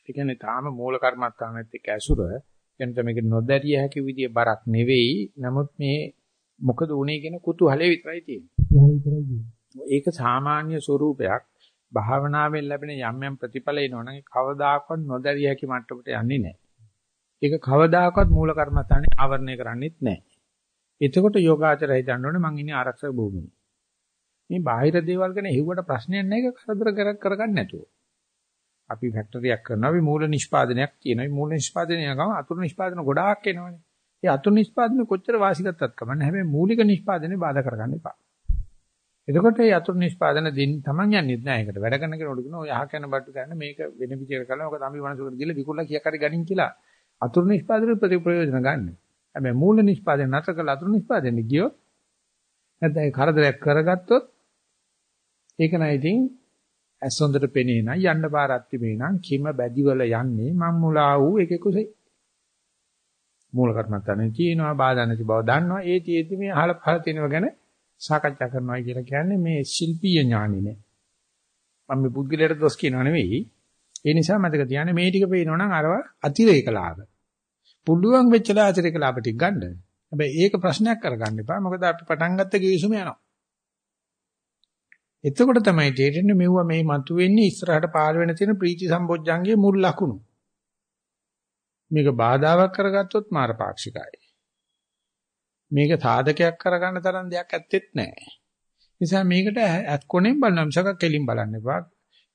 ඒ කියන්නේ තාම මූල කර්මස්ථානෙත් එක්ක ඇසුර එනත මේක නොදැරිය හැකි විදිය බරක් නෙවෙයි. නමුත් මේ මොකද උනේ කියන කුතුහලය විතරයි තියෙන්නේ. ඒක සාමාන්‍ය ස්වરૂපයක්. භාවනාවෙන් ලැබෙන යම් යම් ප්‍රතිඵල එනවනම් කවදාකවත් නොදැරිය හැකි මට්ටමට යන්නේ නැහැ. ඒක කවදාකවත් මූල කර්මස්ථානේ ආවරණය කරන්නේත් නැහැ. එතකොට යෝගාචරය හිතන්න ඕනේ මං ඉන්නේ ආරක්ෂක භූමියේ. මේ බාහිර දේවල් ගැන හෙව්වට ප්‍රශ්නයක් නැහැ ඒක කරදර කර කරගන්න නැතුව. අපි ෆැක්ටරියක් කරනවා අපි මූල නිෂ්පාදනයක් කියනවා. මේ මූල නිෂ්පාදනය ගම අතුරු නිෂ්පාදන ගොඩාක් එනවනේ. ඒ අතුරු නිෂ්පාදනය කොච්චර වාසිගතත් කමන්නේ හැබැයි මූලික නිෂ්පාදනය බාධා කරගන්න එපා. එතකොට මේ අතුරු නිෂ්පාදන දෙන්න තමන් යන්නේ නැහැ ඒකට. වැඩ කරන කෙනෙකුට කියනවා ඔය අහ කන බට්ටු ගන්න මේක වෙන විදිහකට කළා. ඔක තමයි මනසකට දීලා විකුණලා කියක් හරි ගනින් කියලා. අතුරු නිෂ්පාදන ප්‍රතිප්‍රයෝජන ගන්න. හැබැයි මූල නිෂ්පාදනය නැතර කළා අතුරු නිෂ්පාදනය ගියොත් නැත්නම් ඒ කරදරයක් කරගත්තොත් ඒක නයි ඉතින් ඇස් හොඳට පෙනේ නම් යන්න පාරක් තිබේ නම් කිම බැදිවල යන්නේ මම් මුලා වූ එකෙකුසේ මූල කර්මත්තානේ තියෙනවා බාධා නැති බව දන්නවා ඒ තියෙද්දි මේ අහල පහල තියෙනව ගැන සාකච්ඡා කරනවා කියලා කියන්නේ මේ ශිල්පීය ඥානිනේ මම මේ පුද්ගලයාට දොස් කියනවා නෙවෙයි. ඒ නිසා මතක තියාගන්න මේ ටික පේනවනම් අරව අතිරේක ලාභ. පුළුවන් වෙච්චලා අතිරේක ලාභ ටික ගන්න. හැබැයි ඒක ප්‍රශ්නයක් කරගන්න එපා. මොකද අපි පටන් ගත්ත ගිවිසුම යනවා. එතකොට තමයි තේරෙන්නේ මෙවුවා මේ මතුවෙන්නේ ඉස්සරහට පාර වෙන තියෙන ප්‍රීති සම්බොජ්ජංගයේ මුල් ලකුණු. මේක බාධාවක් කරගත්තොත් මාරපාක්ෂිකයි. මේක සාධකයක් කරගන්න තරම් දෙයක් ඇත්තෙත් නැහැ. නිසා මේකට ඇත් කොනෙන් බලන්න මිසක කෙලින් බලන්න එපා.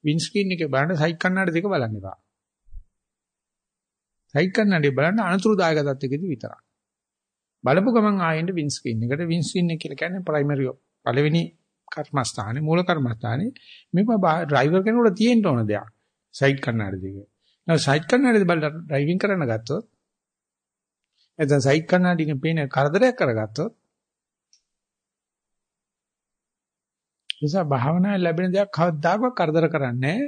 වින් ස්ක්‍රීන් එකේ බලන්න සයික් කන්නඩ දෙක බලන්න එපා. සයික් කන්නඩේ බලන්න අනතුරුදායක තත්ත්වෙකදී විතරක්. බලපු ගමන් ආයෙත් වින් ස්ක්‍රීන් එකට වින් ස්ක්‍රීන් එක කියලා කියන්නේ ප්‍රයිමරි පළවෙනි කර්මස්ථානේ මූල කර්මස්ථානේ මේක ඩ්‍රයිවර් කෙනෙකුට තියෙන්න ඕන දෙයක්. සයික් කන්නඩ දෙක. නෝ සයිඩ් කන්නඩියද බලලා ඩ්‍රයිවිං කරන්න ගත්තොත් එතන සයිඩ් කන්නඩියකින් පේන කරදරයක් කරගත්තොත් නිසා භාවනාවේ ලැබෙන දේක් කවදාකවත් කරදර කරන්නේ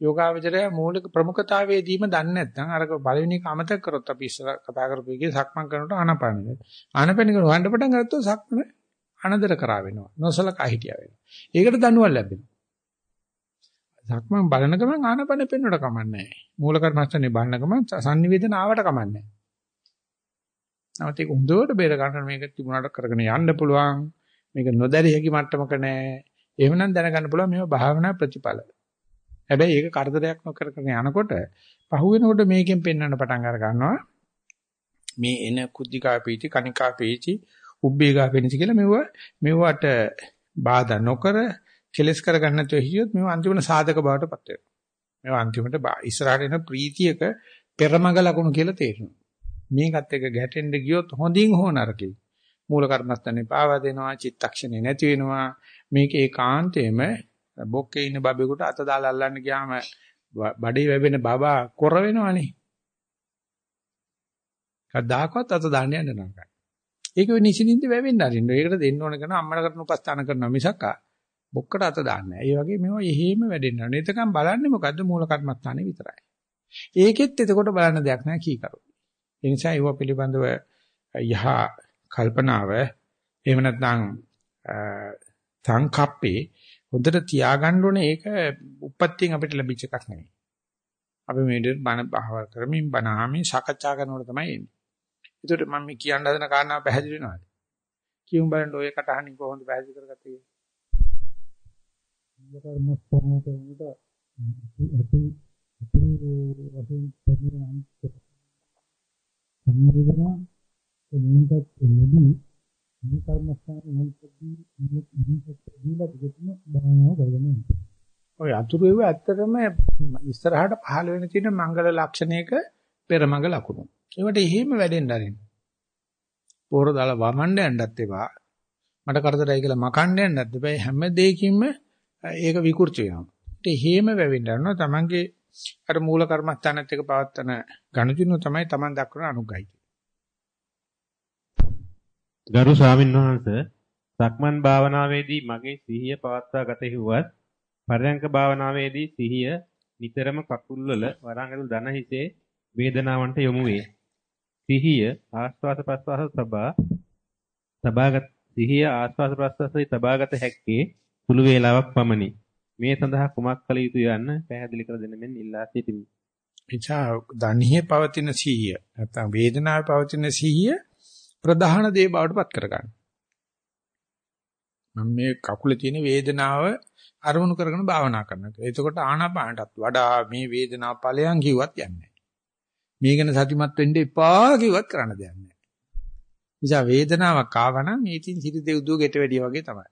යෝගාවචරය මූලික ප්‍රමුඛතාවයේදීම දන්නේ නැත්නම් අර පළවෙනි එක අමතක කරොත් අපි ඉස්සර කතා කරපු එකේ සක්මන් කරනකොට ආනපානෙ. ආනපානෙ කරන වණ්ඩ පටන් ගත්තොත් සක්මන අනදර කරා වෙනවා. නොසලකා හිටියා වෙනවා. ඒකට දනුවල් ලැබෙනවා. සක්මන් බලන ගමන් ආනපානෙ පෙන්වට කමන්නේ නැහැ. මූල කර්මස්තනේ බලන ගමන් සංනිවේදන ආවට කමන්නේ නැහැ. නමුත් ඒක හොඳට බේර ගන්න මේක තිබුණාට කරගෙන යන්න පුළුවන්. මේක නොදැරිය හැකි මට්ටමක නැහැ. එහෙමනම් දැනගන්න පුළුවන් මේවා භාවනා ප්‍රතිඵල. හැබැයි ඒක කරදරයක් නොකර කරගෙන යනකොට පහුවෙනකොට මේකෙන් පෙන්වන්න පටන් අර ගන්නවා. මේ එන කුද්ධිකා පීති කනිකා පීති උබ්බේගා පීති කියලා මෙව මෙවට බාධා නොකර කෙලස් කරගන්න නැතුව හිටියොත් මේව අන්තිමට සාධක බවට පත් වෙනවා. මේව අන්තිමට ඉස්සරහට එන ප්‍රීතියක පෙරමග ලකුණු කියලා තේරෙනවා. මේකත් එක ගැටෙන්න ගියොත් හොඳින් හෝ නරකින් මූල කර්මස්තනේ පාවා දෙනවා චිත්තක්ෂණේ නැති වෙනවා මේක ඒකාන්තයෙන්ම බොක්කේ ඉන්න බබෙකුට අත දාලා අල්ලන්න ගියාම බඩේ වැවෙන බබා කොර වෙනවනේ කවදාකවත් අත දාන්න යන්න නරකයි ඒක වෙ නිසින්ින්ද වැවෙන්න අරින්න ඒකට දෙන්න ඕන කරන අම්මලා කරන උපස්ථාන කරනවා මිසක් බොක්කට අත දාන්නේ නැහැ. ඒ වගේ මේවා එහෙම වැඩෙන්න ඕනේ. එතකන් බලන්නේ මොකද්ද මූල කර්මස්ථානේ විතරයි. ඒකෙත් එතකොට බලන්න දෙයක් නැහැ කීකරු. ඒ නිසා ඒව පිළිබඳව යහ කල්පනාව එහෙම නැත්නම් සංකප්පේ හොඳට තියාගන්න ඕනේ ඒක උපත්යෙන් අපිට ලැබිච්ච එකක් නෙවෙයි. අපි මේ විදිහට බණ බහවල් කරමින් බණාමින් සාකච්ඡා කරනකොට තමයි එන්නේ. ඒකට මම මේ කියන්න හදන කාරණාව පැහැදිලි වෙනවද? කියමු බලන්න ඔය කටහඬින් කොහොමද පැහැදිලි කරගත්තේ කියලා. කර්මස්ථානයට උඩ අපි අපි වශයෙන් පරිණාම කරනවා. සම්මරිදනා එන්නත් එන්නදී මේ කර්මස්ථාන මොහොතදී මොහොතදීලා දෙකම භාවනාව කරගෙන යනවා. ඔය අතුරු ඒව ඇත්තටම ඉස්සරහට පහළ වෙන තියෙන මංගල ලක්ෂණයක පෙරමඟ ලකුණු. ඒවට එහෙම වැඩෙන්න ආරින්. පොර දාලා වමණ්ඩ යන්නත් එපා. මට කරදරයි කියලා මකණ්ඩ යන්නත් එපා. හැම දෙයකින්ම ඒක විකෘති වෙනවා. ඒත් එහෙම වෙවෙන්න යනවා. Tamange අර මූල කර්මස්ථානත් එක්ක පවත්තන ගණතුණු තමයි Taman දක්වන අනුග්‍රහය. ගරු ස්වාමීන් වහන්සේ සක්මන් භාවනාවේදී මගේ සිහිය පවත්වා ගත හිව්වත් පරයන්ක භාවනාවේදී සිහිය නිතරම කකුල්වල වරංගල දන හිසේ වේදනාවන්ට යොමු වේ. සිහිය ආස්වාද ප්‍රස්වාස සබා සබාගත සිහිය ආස්වාද ප්‍රස්වාසයේ සබාගත හැක්කේ සුළු වේලාවක් පමණි. මේ සඳහා කුමක් කළ යුතුද යන්න පැහැදිලි කර දෙන්න මෙන් ඉල්ලා සිටිමි. එචා දණියේ පවතින සිහිය නැත්නම් වේදනාවේ පවතින සිහිය ප්‍රධාන දේ බවට පත් කරගන්න. මම මේ කකුලේ තියෙන වේදනාව අරමුණු කරගෙන භාවනා කරනවා. එතකොට ආනාපානටත් වඩා මේ වේදනාව ඵලයන් කිව්වත් යන්නේ මේ ගැන සතිමත් වෙන්න එපා කිව්වත් කරන්න දෙයක් නැහැ. නිසා වේදනාවක් ආවනම් ඉතින් සිටි දෙව්දුව ගෙට වැඩිය වගේ තමයි.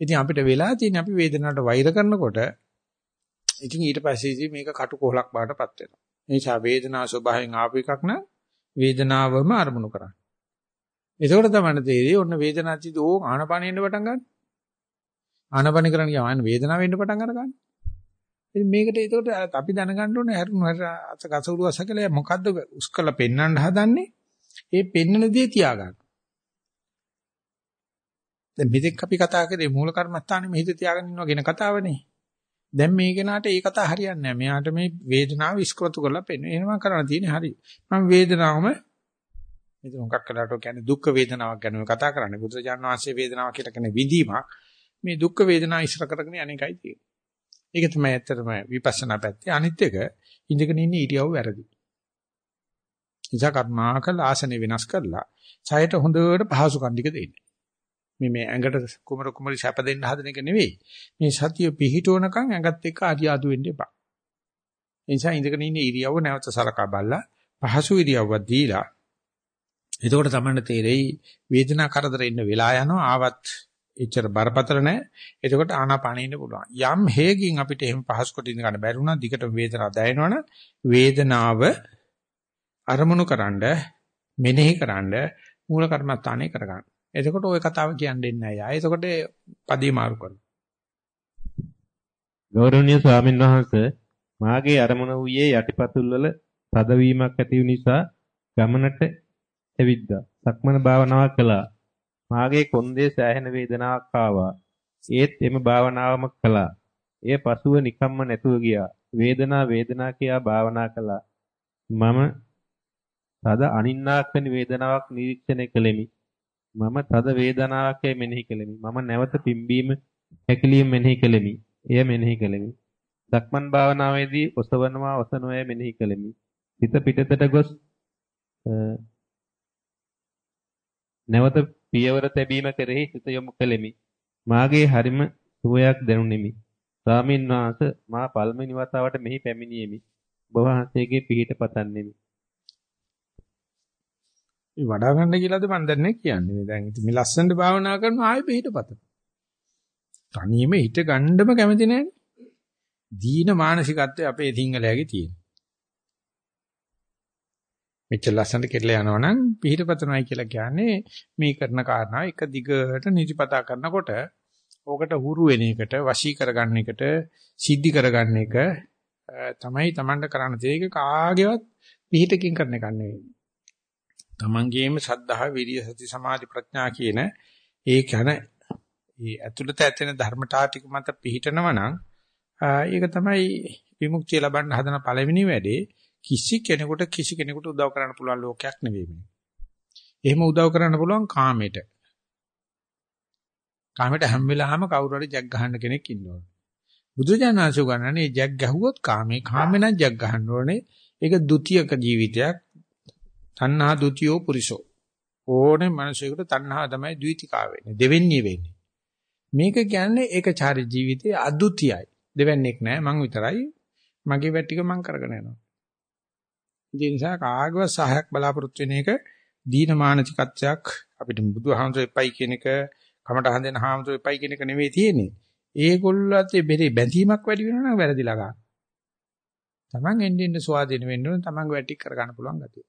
ඉතින් අපිට වෙලා තියෙන්නේ අපි වේදනාවට වෛර කරනකොට ඉතින් ඊට පස්සේ ඉතින් මේක කටුකොහලක් බාටපත් වෙනවා. ඒ නිසා වේදනාව ස්වභාවයෙන් ආපු එකක් නම් වේදනාවම අරමුණු කරන්න. එතකොට තමයි තේරෙන්නේ ඔන්න වේදනාවචිද ඕ ආනපනෙ එන්න පටන් ගන්න. ආනපනෙ කරන්න ගියාම වේදනාව එන්න පටන් අර ගන්න. ඉතින් මේකට එතකොට අපි දැනගන්න ඕනේ හරුණු අත කසුරු අසකල මොකද්ද උස්කල පෙන්වන්න හදන්නේ? ඒ පෙන්නන දේ තියාගන්න. දැන් මෙතෙක් අපි කතා කරේ මූල කර්මස්ථානේ මෙහිද තියාගෙන ඉන්නවා කියන කතාවනේ. දැන් මේ කෙනාට ඒ කතාව හරියන්නේ නැහැ. මෙයාට මේ වේදනාව ඉස්කරතු කරලා පෙන්වන. එහෙනම් කරන්න තියෙන්නේ හරි. මම වේදනාවම මෙතන මොකක් කළාට කියන්නේ දුක් වේදනාවක් ගැන කතා කරන්නේ. බුදුරජාණන් වහන්සේ වේදනාව කියලා කියන්නේ විඳීමක්. මේ දුක් වේදනාව ඉස්සර කරගෙන අනේකයි තියෙන්නේ. ඒක තමයි ඇත්තටම විපස්සනා පැත්තේ. අනිත් එක ඉඳගෙන ඉන්න ඉරියව් වැරදි. නිසා කර්මාකල ආසනේ වෙනස් කරලා ඡයයට හොඳට පහසුකම් ටික දෙන්න. මේ මේ ඇඟට කුමර කුමරි සැප දෙන්න හදන එක නෙවෙයි. මේ සතිය පිහිටවනකම් ඇඟත් එක්ක ආදියාදු වෙන්න එපා. ඒ නිසා ඉඳගෙන ඉන්න ඉරියව්ව නැවත සලකා බලලා පහසු ඉරියව්වක් දීලා එතකොට තමයි තේරෙයි වේදනා කරදර ඉන්න වෙලා යනවා ආවත් එච්චර බරපතල නැහැ. එතකොට ආනාපානෙ ඉන්න පුළුවන්. යම් හේකින් අපිට එහෙම පහසු කොට ඉඳ ගන්න බැරි වුණා දිගට වේදනාව දැනෙනවනම් වේදනාව අරමුණු කරන්ඩ මෙනෙහි කරන්ඩ මූල කර්මස්ථානේ කරගන්න. එතකොට ওই කතාව කියන්නේ නැහැ. ආයෙ එතකොට පදී මාරු කරනවා. ගෞරවනීය ස්වාමීන් වහන්සේ මාගේ අරමුණ වූයේ යටිපතුල් වල තදවීමක් ඇති වූ නිසා ගමනට ඇවිද්දා. සක්මන භාවනාවක් කළා. මාගේ කොන්දේ සෑහෙන වේදනාවක් ආවා. ඒත් එම භාවනාවම කළා. එය පසුව නිකම්ම නැතුව ගියා. වේදනා වේදනා කියා භාවනා කළා. මම තද අනින්නාක් වැනි වේදනාවක් නිරීක්ෂණය කළෙමි. මම තද වේදනාවක් මෙනෙහි කළෙමි. මම නැවත පිම්බීම හැකිලිම මෙනෙහි කළෙමි. එය මෙනෙහි කළෙමි. සක්මන් භාවනාවේදී ඔසවනවා ඔසනවා මෙනෙහි කළෙමි. හිත පිටතට ගොස් නැවත පියවර තැබීම කෙරෙහි සිත යොමු කළෙමි. මාගේ හරිම සුවයක් දැනුනිමි. ස්වාමීන් වහන්සේ මා පළමුවෙනි වතාවට මෙහි පැමිණියෙමි. ඔබ වහන්සේගේ පිහිට පතන්නෙමි. මේ වඩා ගන්න කියලාද මන් දන්නේ කියන්නේ. මේ දැන් ඉතින් මේ ලස්සනට භාවනා කරනවා ආයෙ පිහිට පතන. තනියම හිත ගන්නම කැමති නැහැ. දීන මානසිකත්වය අපේ සිංහලයේ තියෙන. මෙච්චර ලස්සනට කෙරලා යනවනම් පිහිට පතනයි කියලා කියන්නේ මේ කරන කාරණා එක දිගට නිදිපතා කරනකොට ඕකට හුරු වෙන එකට වශී කරගන්න එකට සිද්ධි කරගන්න එක තමයි Tamanට කරන්න තියෙන්නේ. ඒක කාගේවත් පිහිටකින් කරන එකක් නෙවෙයි. Tamanගේම සද්ධා, විරිය, සති, සමාධි, ප්‍රඥා කියන ඒ කන ඒ ඇතුළත ඇතෙන ධර්මතා ටික මත පිහිටනවා නම් ඒක තමයි විමුක්තිය ලබන්න හදන පළවෙනි වැඩේ. කිසි කෙනෙකුට කිසි කෙනෙකුට උදව් කරන්න පුළුවන් ලෝකයක් නෙවෙයි මේ. එහෙම උදව් කරන්න පුළුවන් කාමයට. කාමයට හැම වෙලාවෙම කවුරු හරි ජග් ගහන්න කෙනෙක් ඉන්නවා. බුදුජානනාංශ උගන්වන්නේ ජග් ගැහුවොත් කාමේ කාමේ නම් ජග් ගහන්න ඕනේ. ඒක ဒ ුතියක ජීවිතයක්. තණ්හා ဒ ුතියෝ පුරිසෝ. ඕනේ මිනිසෙකුට තණ්හා තමයි ද්විතිකා වෙන්නේ. දෙවෙන්නේ වෙන්නේ. මේක කියන්නේ ඒකචාරී ජීවිතයේ අද්විතීයයි. දෙවන්නේක් නෑ මං විතරයි. මගේ වැඩ ටික මං කරගෙන යනවා. ඒ නිසා කාගවත් සහයක් බලාපොරොත්තු වෙන එක දීන මානසිකත්වයක් අපිට බුදුහාමුදුරේ එපයි කියන එක කමට හඳෙන හාමුදුරේ එපයි කියන එක නෙවෙයි තියෙන්නේ. ඒගොල්ලොත් බෙරේ බැඳීමක් වැඩි වෙනවා නම් වැරදිලා ගන්න. Taman එන්නේ ඉන්න ස්වාධීන වෙන්න ඕන Taman වැටි කර ගන්න පුළුවන් ගතිය.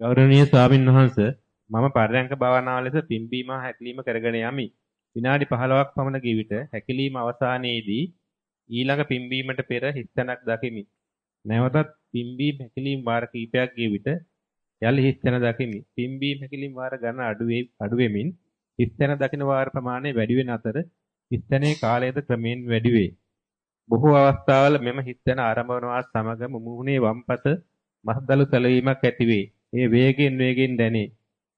ගෞරවනීය ස්වාමින් වහන්සේ මම පරයන්ක භාවනාව ලෙස පිම්බීම හැකිලිම කරගෙන යමි. විනාඩි 15ක් පමණ ගිය විට හැකිලිම අවසානයේදී ඊළඟ පිම්බීමට පෙර හිස්තැනක් දකිමි. නැවතත් පිම්බීම හැකිලිම වාර කිහිපයක් ගිය විට යලි හිස්තැන දකිමි. පිම්බීම හැකිලිම වාර ගණන අඩු අඩු වෙමින් හිස්තැන දකින වාර ප්‍රමාණය වැඩි වෙන අතර හිස්තැනේ කාලයද ක්‍රමෙන් වැඩි වේ. බොහෝ අවස්ථාවල මෙම හිස්තැන ආරම්භ වනවා සමග මුහුණේ වම්පස මස්දලු සැලවීමක් ඇති වේ. ඒ වේගෙන් වේගෙන් දැනේ.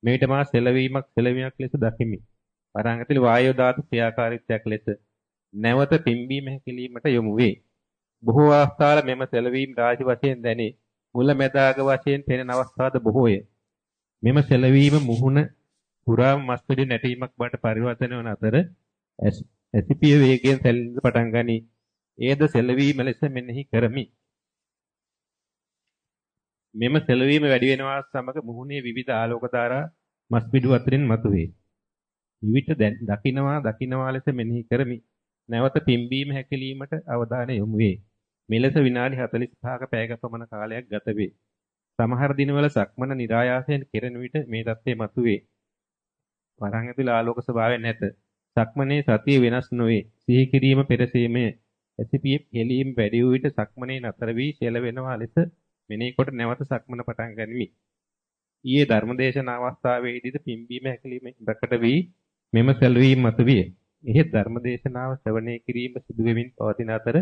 මේට මා සැලවීමක් සැලවීමක් ලෙස දකිමි. වරන් ඇතුළේ වායෝ ධාතු ක්‍රියාකාරීත්වයක් ලෙස නැවත පිම්බීම හැකිලීමට යොමු වේ. බොහෝ අවස්ථාවල මෙම සැලවීම් රාශි වශයෙන් දැනේ. මුල මැදාග වශයෙන් පෙනෙන අවස්ථාද බොහෝය. මෙම සැලවීම මුහුණ පුරා මස්පිඩි නැටීමක් බවට පරිවර්තන වන අතර ඇසිපිය වේගයෙන් සැලෙන්න පටන් ගනී. එයද සැලවීම ලෙස මෙනෙහි කරමි. මෙම සෙලවීම වැඩි වෙනවා සමග මුහුණේ විවිධ ආලෝක ධාරා මස් පිඩු අතරින් මතුවේ. විවිධ දකින්නවා දකින්නවා ලෙස මෙනෙහි කරමි. නැවත පිම්බීම හැකිලීමට අවධානය යොමු වේ. මෙලෙස විනාඩි 45ක පැයක පමණ කාලයක් ගත වේ. සමහර දිනවල සක්මන નિરાයාසයෙන් කෙරෙන විට මේ தත්ත්වය මතුවේ. වරන් ඇතුළ ආලෝක ස්වභාවය නැත. සක්මනේ සතිය වෙනස් නොවේ. සිහි කිරීම පෙරසීමේ ඇසිපියෙ හෙලීම් වැඩි වූ විට සක්මනේ නතර වී සෙල වෙනවා ලෙස මෙනෙහි කොට නැවත සක්මන පටන් ගනිමි. ඊයේ ධර්මදේශන අවස්ථාවේදීද පිම්බීම හැකිලිම ප්‍රකට වී මෙම සැලවීම මතුවිය. එහෙත් ධර්මදේශනාව ශ්‍රවණය කිරීම සිදු වෙමින් පවතින අතර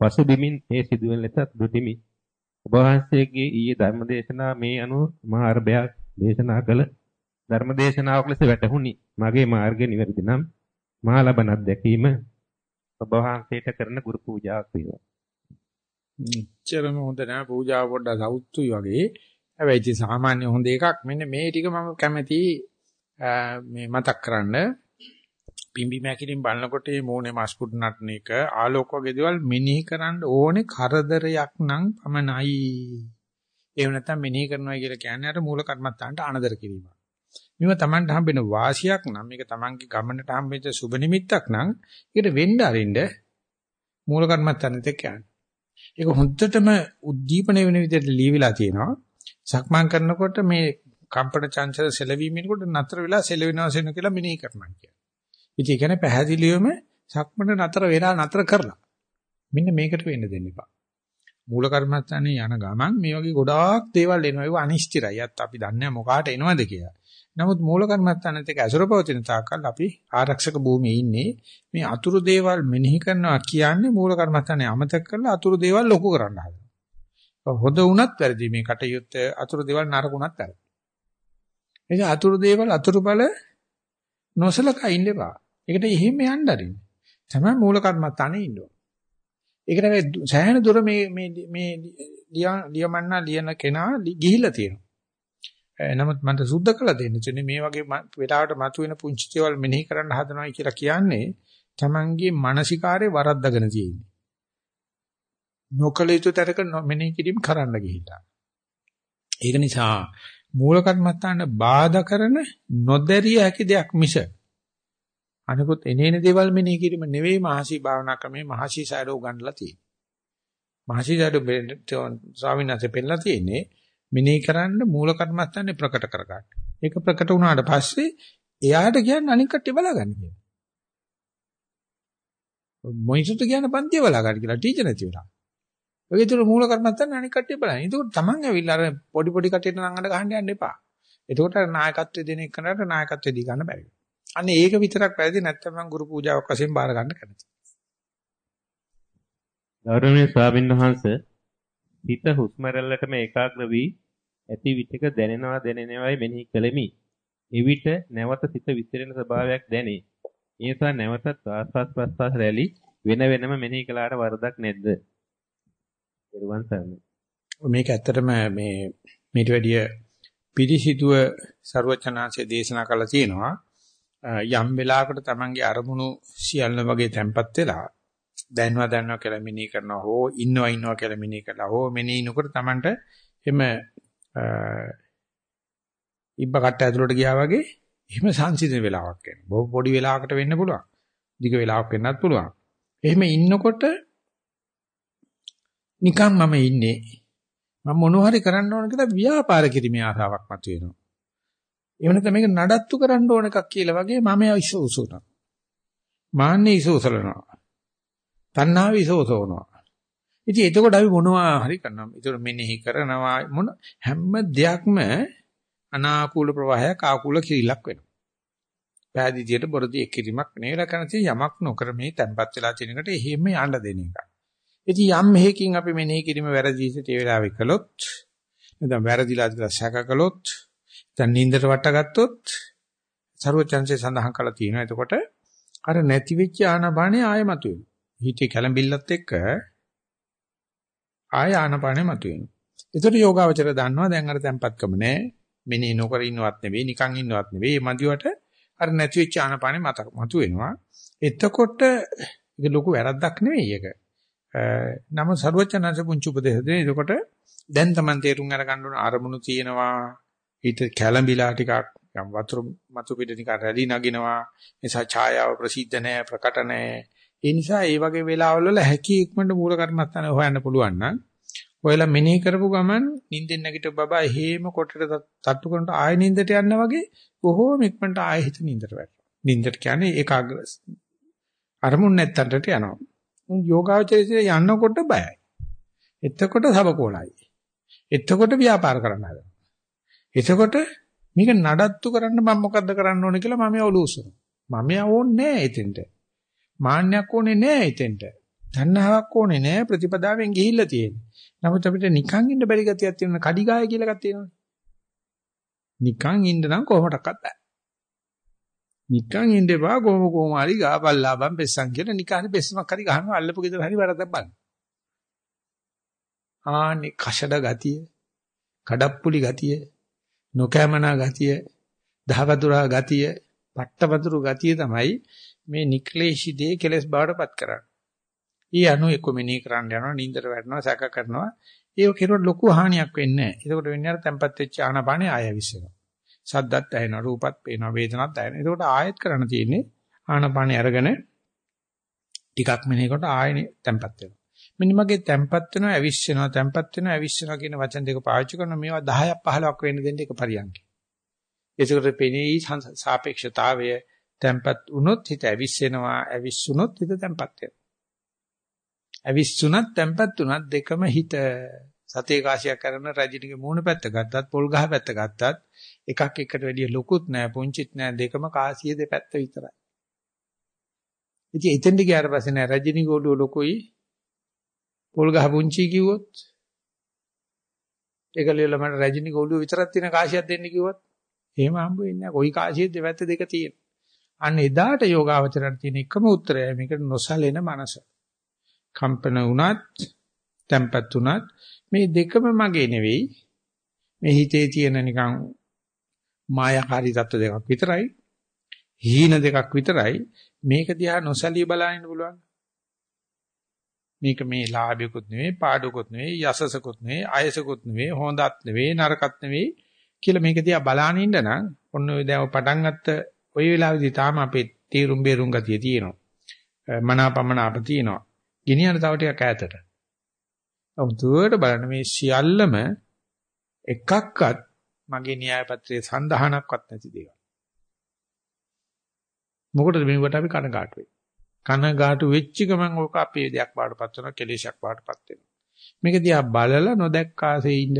පසුබිමින් ඒ සිදුවන ලෙස දුටිමි. ඔබ වහන්සේගේ ඊයේ ධර්මදේශනා මේ අනුව මහා අරබයක් දේශනා කළ ධර්මදේශනාවක් ලෙස වැටහුණි. මගේ මාර්ගය නිවැරදි නම් මා ලබන අත්දැකීම ඔබ වහන්සේට කරන ගුරු පූජාවක් වේවා. මෙච්චරම හොඳ නෑ පූජාව පොඩ්ඩක් සෞතුයි වගේ. හැබැයි ඉතින් සාමාන්‍ය හොඳ එකක්. මෙන්න මේ ටික මම කැමති මේ මතක් කරන්න. පිම්බි මැකිලින් බලනකොට මේ මෝනේ මස්කුඩ් නටන එක ආලෝක වගේ දේවල් මෙනෙහි කරන්න ඕනේ කරදරයක් නම් පමණයි. එහෙම නැත්නම් මෙනෙහි කරනවා කියලා කියන්නේ අර මූල කර්මත්තාන්ට අනදර කිරීමක්. මේව Tamanට හම්බෙන වාසියක් නම් මේක Tamanගේ ගමනට හම්බෙච්ච සුබ නිමිත්තක් නම් ඒකට වෙන්න අරින්න මූල කර්මත්තාන්ට කියන්නේ. ඒක හොඳටම උද්දීපන වෙන විදිහට ලියවිලා තියෙනවා. සක්මන් කරනකොට මේ කම්පන චංචල සෙලවීමෙනකොට නතර වෙලා සෙලවෙනවා සෙන කියලා මෙනෙහි කරනවා කියන්නේ. ඉතින් ඒ කියන්නේ පැහැදිලිවම සක්මන නතර වෙලා නතර කරලා. මෙන්න මේකට වෙන්න දෙන්න එපා. මූල කර්මස්ථානේ යන ගමන් මේ වගේ ගොඩාක් දේවල් එනවා. ඒව අනිශ්චිතයි. අත් අපි දන්නේ මොකාට එනවද කියලා. නමුත් මූල කර්මස්ථානෙත් එක්ක අසුර පවතින තාක්කල් අපි ආරක්ෂක භූමියේ ඉන්නේ. මේ අතුරු දේවල් මෙනෙහි කරනවා කියන්නේ මූල කර්මස්ථානේ අමතක කරලා අතුරු දේවල් ලොකු කරන්න හදනවා. හොද වුණත් වැරදි මේ කටයුත්ත අතුරු දේවල් නරකුණත් වැරදි. එනිසා අතුරු දේවල් අතුරු බල නොසලකා ඉන්න එපා. ඒකට එහෙම යන්න අරින්න. තමයි මූල කර්මස්ථානේ ඉන්න ඕන. ඒකට මේ සෑහෙන දුර මේ මේ මේ ලියමන්නා ලියන කෙනා ගිහිල්ලා තියෙනවා. නමුත් මන්ට සුද්ධ කළ දෙන්න තුනේ මේ වගේ වෙලාවට මතුවෙන පුංචි දේවල් මෙනෙහි කරන්න හදනවයි කියලා කියන්නේ Tamange මානසිකාරේ වරද්දගෙන තියෙන්නේ. නොකල යුතු තරක මෙනෙහි කිරීම කරන්න ගිහිල්ලා. ඒක නිසා මූල කර්මත්තාන බාධා කරන නොදැරිය හැකි දෙයක් මිස අනිකුත් එනේන දේවල් මෙනෙහි කිරීම නෙවෙයි මහසි භාවනා ක්‍රමේ මහසි සයරෝ ගන්නලා තියෙන්නේ. මහසි සයරෝ ස්වාමීන් වහන්සේ පෙන්නලා තියෙන්නේ මෙනෙහි කරන්න මූල කර්මස්ථානේ ප්‍රකට කර ගන්න. ඒක ප්‍රකට වුණාට පස්සේ එයාට කියන්නේ අනික් කට්ටිය බලාගන්න කියලා. මොයිසුට කියන පන්තිය බලා ගන්න කියලා ටීචර් නැති වෙලා. ඔය විතර මූල කර්මස්ථානේ අනික් කට්ටිය බලන්න. ඒක තමන් ඇවිල්ලා අර පොඩි පොඩි කට්ටියට නම් අඬ ගහන්න යන්න එපා. එතකොට නායකත්වයේ දෙන එකනට නායකත්වයේ දී ගන්න බැරි. අනේ ඒක විතරක් වැරදි නැත්නම් මම ගුරු පූජාවක් වශයෙන් බාර ගන්න කැමතියි. ගෞරවනීය ස්වාමීන් වහන්සේ හිත හුස්ම රැල්ලටම ඒකාග්‍ර වී ඇති විටක දැනෙනවා දැනෙනවායි මෙනෙහි කළෙමි. එවිට නැවත සිත විසිරෙන ස්වභාවයක් දැනේ. ඒ නිසා නැවතත් ආස්වාස් ප්‍රස්වාස් රැලි වෙන වෙනම මෙනෙහි කළාට වරදක් නැද්ද? පෙරවන් සරණයි. මේක ඇත්තටම මේ මේට වැඩිය පිරිසිදුව ਸਰවචනාංශයේ දේශනා කළා තියෙනවා. යම් වෙලාවකට Tamange අරමුණු සියල්ල වගේ තැම්පත් වෙලා දැනනවා දැනනවා කියලා මෙනෙහි කරනවා හෝ ඉන්නවා ඉන්නවා කියලා මෙනෙහි කරලා හෝ මෙනෙහි නොකර Tamanට එම ඉබ්බ කට්ට ඇතුළට ගියා වගේ එහෙම සංසිඳන වෙලාවක් එනවා. බොහොම පොඩි වෙලාවකට වෙන්න පුළුවන්. දිග වෙලාවක් වෙන්නත් පුළුවන්. එහෙම ඉන්නකොට නිකන් මම ඉන්නේ. මම මොනවා හරි කරන්න ඕන කියලා ව්‍යාපාර කිරීමේ ආසාවක් මතුවෙනවා. එහෙම නැත්නම් මේක නඩත්තු කරන්න ඕන එකක් කියලා වගේ මම ඉසෝසුනවා. මාන්නේ ඉසෝසලනවා. තණ්හාව ඉසෝසෝනවා. ඉතින් එතකොට අපි මොනවා හරි කරනවා. ඒතර මෙනෙහි කරනවා මොන හැම දෙයක්ම අනාකූල ප්‍රවාහයක් ආකූල කිරිලක් වෙනවා. පෑදීතියට බොරදී එක්කිරීමක් නෙවෙලා කරන යමක් නොකර මේ තැම්පත් වෙලා තියෙන එකට එහෙම යන්න දෙන එක. ඉතින් යම් මෙහෙකින් අපි මෙනෙහි කිරීම වැරදිසිට ඒ වෙලාවෙ කළොත් නැත්නම් වැරදිලා කියලා සැක කළොත් දැන් නින්දට වටගත්තොත් ਸਰවචන්සේ සඳහන් කළා තියෙනවා. එතකොට අර නැති වෙච්ච ආනපානේ ආයෙ මතුවෙනවා. හිතේ කැළඹිල්ලත් එක්ක ආය ආනපානෙ මතුවෙනවා. ඒතර යෝගාවචර දන්නවා දැන් අර tempatකම නැහැ. මෙනේ නොකර ඉන්නවත් නෙවෙයි නිකන් ඉන්නවත් නෙවෙයි. මේ මදිවට අර නැති වෙච්ච ආනපානෙ මතුවෙනවා. එතකොට ඒක ලොකු වැරද්දක් නෙවෙයි ඒක. නම ਸਰවචනංශ පුංචි උපදේශ දෙන. එතකොට දැන් Taman තේරුම් අරගන්න ඕන අරමුණු තියෙනවා. හිත කැළඹිලා ටිකක් යම් වතුර මතු පිට ටිකක් රැලි නගිනවා. නිසා ඡායාව ප්‍රසිද්ධ නැහැ ප්‍රකට නැහැ. ඒ නිසා මේ වගේ වෙලාවල් වල හැකි ඉක්මනට මූල කර්මස්ථාන හොයන්න පුළුවන් නම් ඔයලා මෙනෙහි කරපු ගමන් නිින්දෙන් නැගිට බබා හේම කොටට තට්ටු කරනට ආයෙ නිින්දට යන්න වගේ බොහෝම ඉක්මනට ආයෙ හිත නිින්දට වැටෙනවා. නිින්දට කියන්නේ ඒකාග්‍ර අරමුණ නැත්තන්ට යනවා. යෝගාචරයේ යන්නකොට බයයි. එතකොට සබකෝලයි. එතකොට ව්‍යාපාර කරන්න හදනවා. එතකොට මේක නඩත්තු කරන්න මම මොකද්ද කරන්න ඕනේ කියලා මම ඔලූසනවා. මම ඕනේ නෑ එතෙන්ට. මාන්නයක් ඕනේ නෑ එතෙන්ට. තණ්හාවක් ඕනේ නෑ ප්‍රතිපදාවෙන් ගිහිල්ලා තියෙන්නේ. නමුත් අපිට නිකන් ඉන්න බැරි ගතියක් තියෙන කඩිගාය කියලා එකක් තියෙනවනේ. නිකන් ඉන්න නම් කොහොමඩක්වත් බෑ. නිකන් ඉන්න එපා කොහොම කොහොම හරි ගාපල්ලාබම් පෙස්සන් කියලා නිකන් පෙස්සමක් හරි ගහනවා අල්ලපු ගෙදර හරි වරදක් බලන්න. ආනි කෂඩ ගතිය, කඩප්පුලි ගතිය, නොකෑමනා ගතිය, දහවතුරා ගතිය, පට්ටවතුරු ගතිය තමයි මේ නික්ලේශී දේ කෙලස් බවටපත් කරන්නේ. ඊ අනු එක්ක මෙනී කරන්න යනවා, නින්දට වැටෙනවා, සැක කරනවා. ඒක කෙරුවට ලොකු හානියක් වෙන්නේ නැහැ. ඒකට වෙන්නේ අර tempat වෙච්ච ආනපානේ ආය විශ්සෙනවා. සද්දත් ඇහෙනවා, රූපත් පේනවා, වේදනත් දැනෙනවා. ඒකට ආයෙත් කරන්න තියෙන්නේ ආනපානේ අරගෙන ටිකක් මෙනෙහි කොට ආයෙනේ tempat වෙනවා. මෙන්න මගේ tempat වෙනවා, ඇවිස්සෙනවා, tempat වෙනවා, ඇවිස්සෙනවා කියන වචන දෙක පාවිච්චි කරන මේවා 10ක් 15ක් වෙන්න දෙන්න එක පරියන්කේ. ඒකට පෙනී සාපේක්ෂතාවය tempat වුණොත් හිත ඇවිස්සෙනවා ඇවිස්සුනොත් හිත tempat වෙනවා ඇවිස්සුනත් තැම්පත් උනත් දෙකම හිත සතේ කාසියක් කරන රජිනිගේ මූණ පැත්ත ගත්තත් පොල් ගහ පැත්ත ගත්තත් එකක් එකට වැඩිය ලොකුත් නෑ පුංචිත් නෑ දෙකම කාසිය දෙපැත්ත විතරයි. ඉතින් එතෙන්ට ගියාට පස්සේ නෑ රජිනි ගෝඩුව ලොකුයි පොල් ගහ පුංචි කිව්වොත් ඒක ලියලා මට රජිනි ගෝඩුව විතරක් තියෙන කාසියක් දෙන්න කිව්වොත් එහෙම හම්බ වෙන්නේ නෑ. කොයි කාසියෙද දෙපැත්ත දෙක තියෙන. අන්න එදාට යෝගාවචරයට තියෙන එකම උත්තරය මේකට නොසලෙන මනස. කම්පන වුණත්, තැම්පත් වුණත් මේ දෙකම මගේ නෙවෙයි. මේ හිතේ තියෙන නිකන් මායාකාරී தত্ত্ব දෙකක් විතරයි. හීන දෙකක් විතරයි. මේක දිහා නොසලී බලන්න පුළුවන්. මේක මේ ලාභයකුත් නෙවෙයි, පාඩුකුත් නෙවෙයි, යසසකුත් නෙවෙයි, අයසකුත් නෙවෙයි, හොඳත් නෙවෙයි, නරකත් නෙවෙයි කියලා මේක දිහා බලන ඉන්න නම් ඔන්න ඔය දැන් පටන් ගත්ත ওই වෙලාවේදී තාම අපේ තීරුම් බේරුම් ගතිය තියෙනවා. මනාපමනාප තියෙනවා. ගෙනියන තව ටිකක් ඈතට. අවුදුවට බලන්න මේ සියල්ලම එකක්වත් මගේ න්‍යාය පත්‍රයේ සඳහනක්වත් නැති දේවල්. මොකටද මේකට අපි කනගාටු වෙන්නේ? කනගාටු වෙච්ච ගමන් ඕක අපේ දෙයක් බාටපත් වෙනවා කෙලෙසක් බාටපත් වෙනවා. මේක දිහා බලලා නොදැක්කාසේ ඉන්න.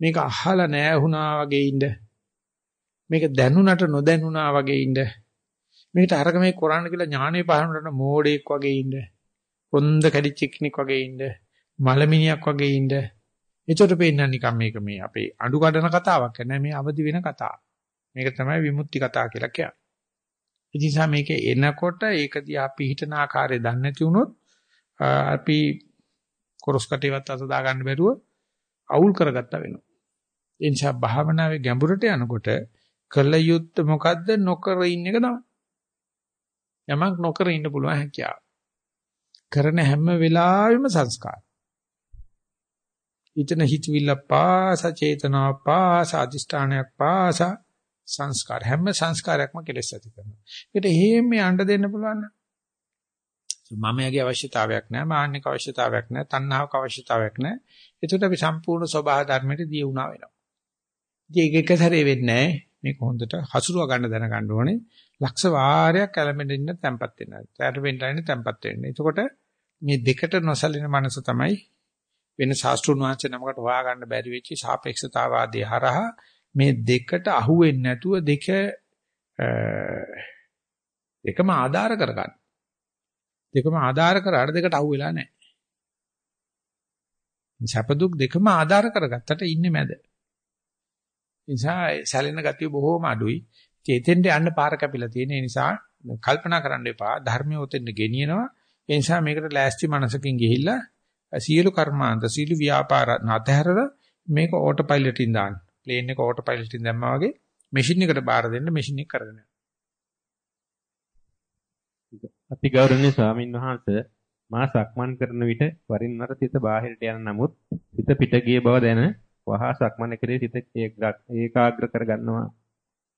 මේක අහලා නැහැ වුණා වගේ ඉන්න. මේක දැනුණට නොදැනුණා වගේ ඉන්න. මේකට අරග මේ කරන්න කියලා ඥානෙ පහරනට මෝඩෙක් වගේ ඉන්න. පොන්ද කැඩිච්ච කෙනෙක් වගේ ඉන්න. මලමිනියක් වගේ ඉන්න. එතකොට පේන්න නිකන් මේක මේ අපේ අඩු කඩන කතාවක් නෑ මේ අවදි වෙන කතාව. මේක තමයි විමුක්ති කතාව කියලා කියන්නේ. ඒ නිසා මේක එනකොට ඒක දිහා පිහිටන ආකාරය දන්නේ නැති වුණොත් අපි කොරස් කටේවත් අත දා ගන්න බැරුව අවුල් කරගත්තා වෙනවා. ඒ නිසා භාවනාවේ ගැඹුරට යනකොට කළ යුත්තේ මොකද්ද නොකර ඉන්න එක තමයි. යමක් නොකර ඉන්න පුළුවන් හැකියාව. කරන හැම වෙලාවෙම සංස්කාර. ඊතන හිතවිල්ල පාස චේතනා පාස අදිෂ්ඨානයක් පාස සංස්කාර හැම සංස්කාරයක්ම කෙලෙස් ඇති කරනවා. ඒකට හේම යන්න දෙන්න පුළුවන් නේද? මමයාගේ අවශ්‍යතාවයක් නැහැ, මාන්නක අවශ්‍යතාවයක් නැහැ, තණ්හාවක අවශ්‍යතාවයක් නැහැ. ඒකට අපි සම්පූර්ණ ස්වභාව ධර්මයට දී වුණා වෙනවා. ඉතින් ඒක එක සැරේ වෙන්නේ නැහැ. මේක හොඳට හසුරුව ගන්න දැනගන්න ඕනේ. ලක්ෂ වාරයක් කැළඹෙන්න ඉන්න තැම්පත් වෙනවා. ඊට වෙන්න ඉන්න තැම්පත් වෙන්න. එතකොට මේ දෙකට නොසලින මනස තමයි වෙන ශාස්ත්‍රුන් වහන්සේ නමකට හොයාගන්න බැරි වෙච්ච සාපේක්ෂතාවාදී හරහා මේ දෙකට අහු වෙන්නේ නැතුව දෙක දෙකම ආධාර කරගන්න. දෙකම ආධාර කරාට දෙකට අහු වෙලා නැහැ. සැප දුක් දෙකම ආධාර කරගත්තට ඉන්නේ මැද. නිසා සැලෙන ගතිය බොහෝම අඩුයි. ඒතෙන්ට යන්න පාර කැපිලා තියෙන නිසා කල්පනා කරන්න එපා. ධර්මයේ උතෙන්ද ගෙනියනවා. ඒ නිසා මේකට ලෑස්ති මනසකින් ගිහිල්ලා සියලු කර්මාන්ත සියලු ව්‍යාපාර නැතහැරලා මේක ඕටෝ පයිලට් එකෙන් දාන්න. ප්ලේන් එක ඕටෝ පයිලට් එකෙන් දැම්මා වගේ මැෂින් එකට බාර දෙන්න මැෂින් එක කරගෙන යනවා. අපි ගෞරවනීය ස්වාමින් වහන්සේ මා සක්මන් කරන විට වරින් වර සිත බාහිරට යන නමුත් සිත පිට ගිය බව දැන වහා සක්මන කෙරේ සිත ඒකාග්‍ර කර ගන්නවා.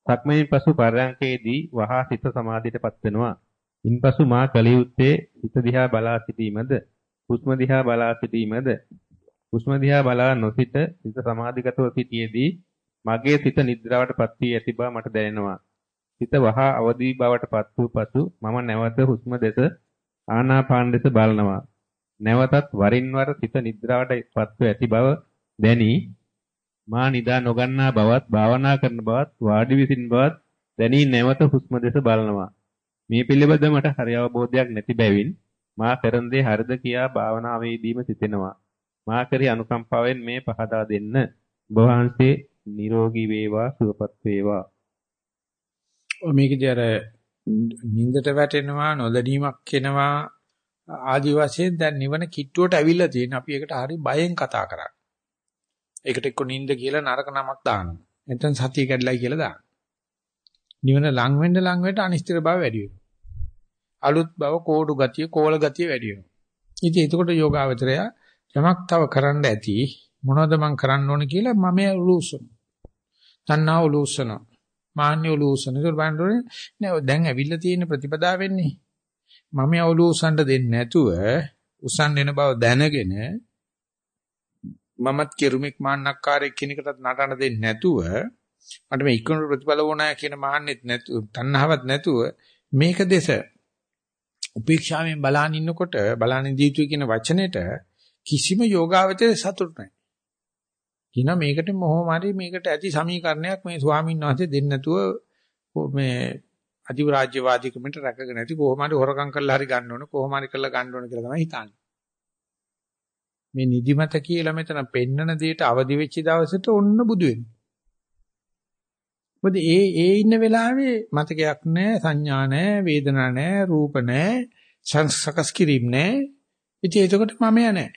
සක්මනින් පසු පරයන්කේදී වහා සිත සමාධියටපත් වෙනවා. ඉන්පසු මා කල යුත්තේ සිත දිහා බලා සිටීමද, හුස්ම දිහා බලා සිටීමද, හුස්ම දිහා බලා නොසිට සිත සමාධිගතව සිටියේදී මගේ සිත නිද්‍රාවටපත් වී ඇති බව මට දැනෙනවා. සිත වහා අවදි බවටපත් වූ පසු මම නැවත හුස්ම දෙස ආනාපාන දෙස බලනවා. නැවතත් වරින් වර සිත නිද්‍රාවටපත් වී ඇති බව දැනි මා නිදා නොගන්නා බවත් භාවනා කරන බවත් වාඩි විසින් බවත් දැනී නැවත හුස්ම දෙස බලනවා. මේ පිළිබඳ මට හරි අවබෝධයක් නැති බැවින් මා කරන දේ හරිද කියා භාවනාවේදීම සිතෙනවා. මා කරි අනුකම්පාවෙන් මේ පහදා දෙන්න. ඔබ වහන්සේ නිරෝගී වේවා සුවපත් වේවා. ඔය මේකදී අර නින්දට වැටෙනවා නොදැනීමක් එනවා ආදි වශයෙන් දැන් නිවන කිට්ටුවට ඇවිල්ලා තියෙන අපි ඒකට හරි බයෙන් කතා කරා. ඒකට එක්ක නිින්ද කියලා නරක නමක් දානවා. නැත්නම් සතිය කැඩලයි කියලා දානවා. නිවන ලඟ වෙන්න ලඟ වෙන්න අනිශ්චිත බව වැඩි වෙනවා. අලුත් බව කෝඩු ගතිය, කෝල ගතිය වැඩි වෙනවා. ඉතින් එතකොට යෝගාවචරය යමක් තව කරන්න ඇති මොනවද මං කරන්න ඕන කියලා මම උලූසන. තණ්හා උලූසන. මාන්‍ය උලූසන. ඒක බලන්නේ නෑ දැන් ඇවිල්ලා තියෙන ප්‍රතිපදා වෙන්නේ. මම උලූසන්න දෙන්නේ නැතුව උසන් වෙන බව දැනගෙන මමත් කෙරුමෙක් මාන්නක්කාරයෙක් කෙනෙකුට නටන දෙන්නේ නැතුව මට මේ ඉක්මන ප්‍රතිඵල ඕනෑ කියන මාන්නෙත් නැතුව තණ්හාවක් නැතුව මේක දෙස උපේක්ෂාවෙන් බලන් ඉන්නකොට බලන් ඉඳී කියන වචනෙට කිසිම යෝගාවචරයේ සතුට නැහැ. කියනවා මේකට මොහොම හරි මේකට ඇති සමීකරණයක් මේ ස්වාමීන් වහන්සේ දෙන්න නැතුව මේ අධිරාජ්‍යවාදීකමට රැකගෙන නැති කොහොම හරි හොරකම් කරලා හරි ගන්න ඕන කොහොම හරි කරලා ගන්න ඕන කියලා තමයි හිතන්නේ. මේ නිදිමත කියලා මෙතන පෙන්නන දෙයට අවදි වෙච්ච දවසට ඔන්න බුදු වෙන්නේ. මොකද ඒ ඒ ඉන්න වෙලාවේ මතකයක් නැහැ සංඥා නැහැ වේදනා නැහැ රූප නැහැ සංසකස් කිරීම නැහැ. ඉතින් එතකොට මම යන්නේ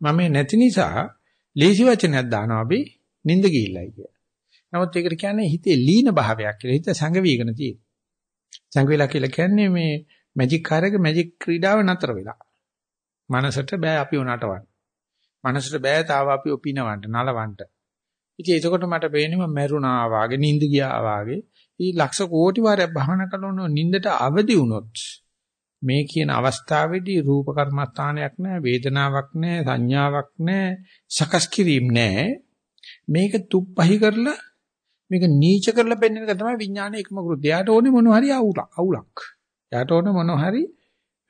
මම නැති නිසා ලේසි වචනයක් දානවා අපි නිින්ද ගිහිල්ලයි කියලා. නමුත් ඒකට කියන්නේ හිතේ ලීන භාවයක් කියලා. හිත සංගවිගෙන තියෙන. සංගවිලා කියලා කියන්නේ මේ මැජික් කාර්යක මැජික් ක්‍රීඩාව නතර වෙලා. මනසට බෑ අපි උනටවන්න. මනසට බෑ තාව අපි ඔපිනවන්න නලවන්න. ඉතින් එතකොට මට පේන්නේ මම මැරුණා වාගේ නිින්ද ගියා වාගේ. ඊ ලක්ෂ කෝටි වාරයක් භවනා කරන නිින්දට අවදි වුණොත් මේ කියන අවස්ථාවේදී රූප කර්මස්ථානයක් නැහැ වේදනාවක් නැහැ සංඥාවක් නැහැ සකස් කිරීම නැහැ මේක තුප්පහි කරලා මේක නීච කරලා පෙන්වන එක තමයි විඥානයේ එකම කෘත්‍යය. යාට ඕනේ මොන හරි අවුලක්. යාට ඕනේ මොන හරි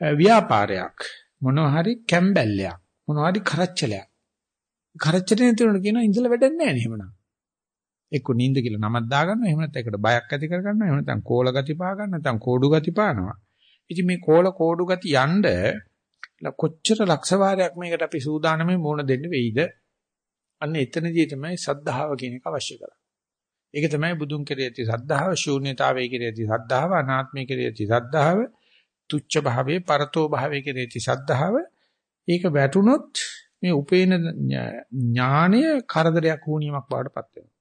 ව්‍යාපාරයක්. මොන හරි කැම්බැල්ලයක්. මොන හරි කරච්චලයක්. කරච්චලේ නැතිවෙන කියන ඉඳලා වැඩක් නැහැ නේ එහෙමනම්. එක්ක නිින්ද කියලා නමක් දාගන්නවා එහෙම නැත්නම් ඒකට බයක් ඇති කරගන්නවා එහෙම නැත්නම් කෝල ගති පා ගන්න නැත්නම් කෝඩු ගති පානවා. ඉතින් මේ කෝල කෝඩු ගති යන්න කොච්චර ලක්ෂ වාරයක් මේකට අපි සූදානම්ේ මුණ දෙන්න වෙයිද? අන්න එතනදී තමයි සද්ධාව කියන එක අවශ්‍ය කරන්නේ. ඒක තමයි බුදුන් කෙරෙහි ඇති සද්ධාව, ශූන්‍යතාවයේ කෙරෙහි ඇති සද්ධාව, අනාත්මයේ කෙරෙහි ඇති සද්ධාව, තුච්ඡ භාවයේ, පරතෝ භාවයේ කෙරෙහි ඇති සද්ධාව. ඒක වැටුනොත් මේ උපේන ඥානය කරදරයක් වුණීමක් බවටපත් වෙනවා.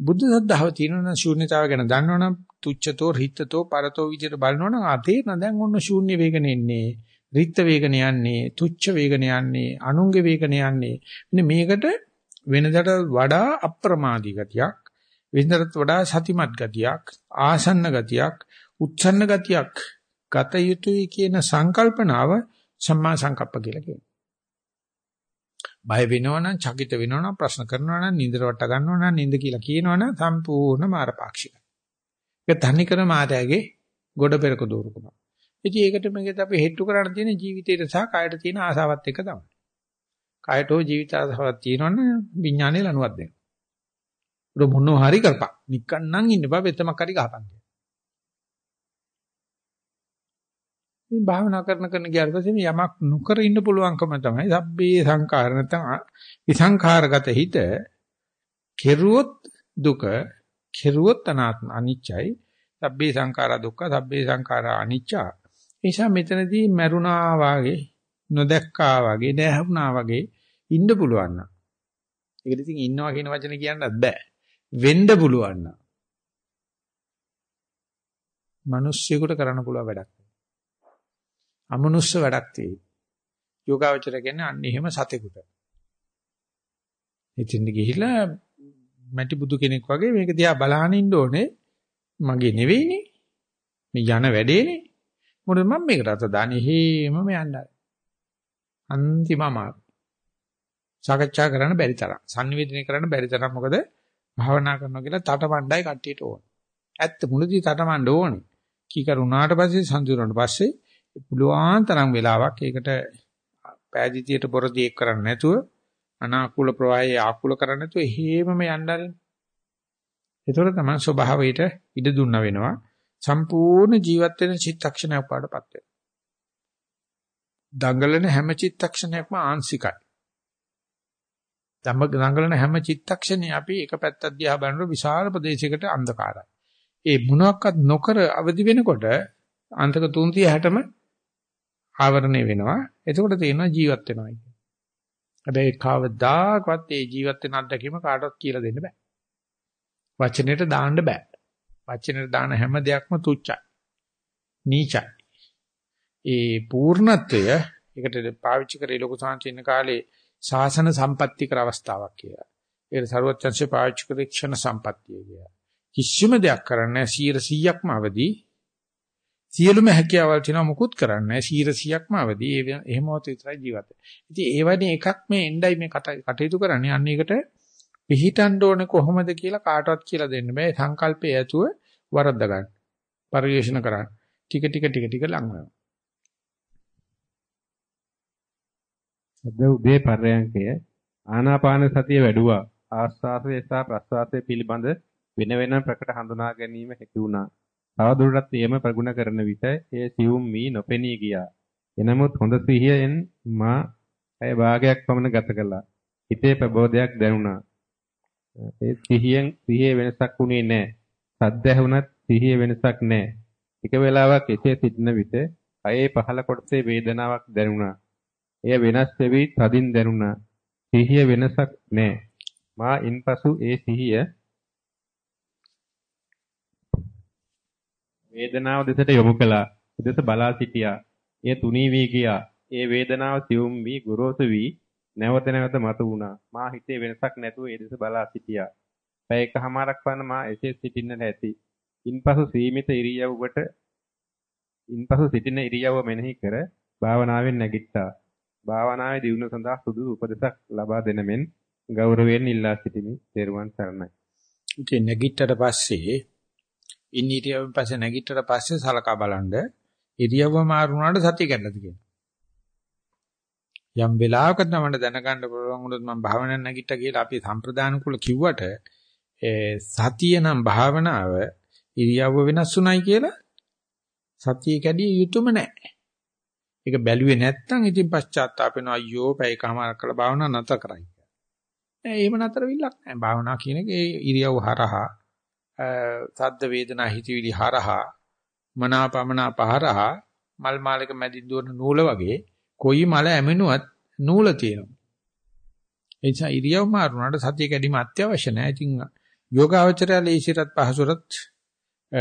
බුද්ධ සද්ධාව තියෙනවා ශූන්‍යතාව ගැන දන්නවනම් තුච්ඡතෝ රිත්තතෝ පරතෝ විදිහට බලනවනම් අතේ දැන් ඔන්න ශූන්‍ය වේගන එන්නේ රිත්ත වේගන යන්නේ තුච්ඡ වේගන යන්නේ අනුංග වේගන යන්නේ මෙන්න මේකට වෙනදට වඩා අප්‍රමාදී ගතියක් වෙනදට වඩා සතිමත් ගතියක් ආසන්න ගතියක් උච්ඡන්න ගතියක් ගත යුතුයි කියන සංකල්පනාව සම්මා සංකප්ප කියලා කියනවා බය වෙනවනම්, චකිත වෙනවනම්, ප්‍රශ්න කරනවනම්, නින්දර වට ගන්නවනම්, නින්ද කියලා කියනවනම් සම්පූර්ණ මාරපාක්ෂිකයි. ඒක තනි කර මාතයගේ ගොඩ පෙරක දෝරුකම. ඉතින් ඒකට මේකත් අපි හෙට්ටු කරන්න තියෙන ජීවිතයට සහ කායට තියෙන ආසාවත් එක තමයි. කායටෝ ජීවිත ආසාවක් තියෙනවනම් විඥානේ ලනුවක් දෙනවා. උඩ මොනෝ හරි කරපන්. නිකන් නම් ඉන්න බෑ වෙතමක් හරි ගහපන්. මේ භාවනා කරන කරන ගියාට පස්සේ යමක් නොකර ඉන්න පුළුවන්කම තමයි සබ්බේ සංඛාර නැත්නම් විසංඛාරගත හිත කෙරුවොත් දුක කෙරුවොත් අනාත්ම අනිච්චයි. සබ්බේ සංඛාරා දුක්ඛ සබ්බේ සංඛාරා අනිච්චා. නිසා මෙතනදී මරුණා වාගේ නොදැක්කා වගේ නැහුණා වගේ ඉන්න පුළුවන් නම්. ඒකට ඉතින් ඉන්නවා කියන වචනේ කියන්නත් බෑ. වෙන්න පුළුවන් නම්. මිනිස්සුෙකුට කරන්න පුළුවන් වැඩක් අමනුස්ස වැඩක් තියෙයි. යෝගාවචර කියන්නේ අන්න එහෙම සතෙකුට. ඉතින් ගිහිලා මැටි බුදු කෙනෙක් වගේ මේක දිහා බලහන් ඉන්න ඕනේ. මගේ නෙවෙයිනේ. මේ යන වැඩේනේ. මොකද මම මේකට අත දාන්නේ හේමම යන්නයි. අන්තිමම සාකච්ඡා කරන්න බැරි තරම්. sannivedana කරන්න බැරි තරම්. මොකද භාවනා කරනවා කියලා තටමණ්ඩයි කට්ටියට ඕන. ඇත්ත මුලදී තටමණ්ඩ ඕනේ. කීකරුණාට පස්සේ සංසුරුණාට පස්සේ පුළුවන් තරම් වෙලාවක් ඒකට පෑදීතියට බොරදී එක් කරන්නේ නැතුව අනාකූල ප්‍රවාහය ආකූල කරන්නේ නැතුව එහෙමම යන්නරින්. ඒතර තමයි ස්වභාවයට ඉඩ දුන්න වෙනවා. සම්පූර්ණ ජීවත් වෙන චිත්තක්ෂණයක් පාඩපත් වෙනවා. දඟලන හැම චිත්තක්ෂණයක්ම ආංශිකයි. දඟලන හැම චිත්තක්ෂණේ අපි එක පැත්තක් දිහා බලනකොට විශාල ප්‍රදේශයකට අන්ධකාරයි. ඒ මොනවත් නොකර අවදි වෙනකොට අන්තක 360ම ආවරණය වෙනවා. එතකොට තේරෙනවා ජීවත් වෙනවා කියන්නේ. හැබැයි කවදාකවත් ඒ ජීවත් වෙන අත්දැකීම කාටවත් කියලා දෙන්න බෑ. වචනෙට දාන්න බෑ. වචනෙට දාන හැම දෙයක්ම තුච්චයි. නීචයි. ඒ පූර්ණත්වය ඒකට පාවිච්චි කරේ ලොකු සාංචින්න කාලේ ශාසන සම්පatti කර අවස්ථාවක් කියලා. ඒකට ਸਰවඥංශය පාවිච්චි කරේ ක්ෂණ සම්පත්තිය කියලා. කිසිම දෙයක් කරන්නේ 100%ක්ම අවදි සියලුම හැකියාවල් තියෙනවා මුකුත් කරන්නේ නැහැ. 100%ක්ම අවදි. ඒ එහෙමවත් විතරයි ජීවිතය. ඉතින් ඒ වගේ එකක් මේ එන්නයි මේ කටයුතු කරන්නේ. අන්න ඒකට පිහිටන්න ඕනේ කොහොමද කියලා කාටවත් කියලා දෙන්න බෑ. සංකල්පයේ ඇතුව වරද්ද ගන්න. පරිශන කරන්න. ටික ටික ටික ටික ලඟ වෙනවා. අද උදේ පරයන්කය ආනාපාන සතිය වැඩුවා. ආස්වාදයේ සහ ප්‍රස්වාදයේ පිළිබඳ වෙන වෙනම ප්‍රකට හඳුනා ගැනීම හැකි වුණා. තවදුරටත් එයම ප්‍රගුණ කරන විට එය සියුම් වී නොපෙනී ගියා. එනමුත් හොඳ සිහියෙන් මා ඇය භාගයක් පමණ ගත කළා. හිතේ ප්‍රබෝධයක් දැනුණා. ඒ සිහියෙන් සිහියේ වෙනසක් වුණේ නැහැ. සද්ද ඇහුණත් සිහියේ වෙනසක් නැහැ. එක වෙලාවක් එසේ සිටින විට කයේ පහළ කොටසේ වේදනාවක් දැනුණා. එය වෙනස් වෙවි තදින් දැනුණා. සිහිය වෙනසක් නැහැ. මා ඉන්පසු ඒ සිහිය වේදනාව දෙසට යොමු කළා. දෙස බලා සිටියා. එය තුනී වී ගියා. ඒ වේදනාව සියුම් වී ගොරෝසු වී නැවත නැවත මතු වුණා. මා හිතේ වෙනසක් නැතුව ඒ දෙස බලා සිටියා. පැය එකහමාරක් පමණ මා එසේ සිටින්නට ඇති. ඉන්පසු සීමිත ඉරියව්වට ඉන්පසු සිටින ඉරියව්ව මෙනෙහි කර භාවනාවෙන් නැගිට්ටා. භාවනාවේ දියුණුව සඳහා සුදුසු උපදෙසක් ලබා දෙන මෙන් ගෞරවයෙන් ඉල්ලා සිටිමි. ත්වන් සරණයි. ඉතින් නැගිට්ටට පස්සේ ඉන්න ඉරියව්වෙන් පස්සේ නැගිට්ටට පස්සේ සලකා බලන්න ඉරියව්ව මාරු වුණාට සතිය කැඩලාද කියලා. යම් වෙලාවක තමයි දැනගන්න පුළුවන් වුණොත් මම භාවනාවක් නැගිට්ටා කියලා අපි සම්ප්‍රදාන කුල කිව්වට ඒ සතිය නම් භාවනාව ඉරියව්ව වෙනස් උනායි කියලා සතිය කැඩිය යුතුයම නැහැ. ඒක බැලුවේ නැත්තම් ඉතින් පශ්චාත්තාප වෙනවා අයියෝ පැයකමාරක් කළා භාවනා නැතර කරයි. නෑ එහෙම නැතර විල්ලක් නෑ. භාවනා කියන එක ඒ ඉරියව් හරහා සද්ද වේදනා හිතවිලි හරහා මනාපමනා පහරහා මල් මාලක මැදින් දුවන නූල වගේ කොයි මල ඇමෙනුවත් නූල තියෙනවා. ඒ නිසා ඉරියව් මාරුනාට සතිය කැඩීම අත්‍යවශ්‍ය නැහැ. ඉතින් යෝගාවචරය ලේසිරත් පහසුරත්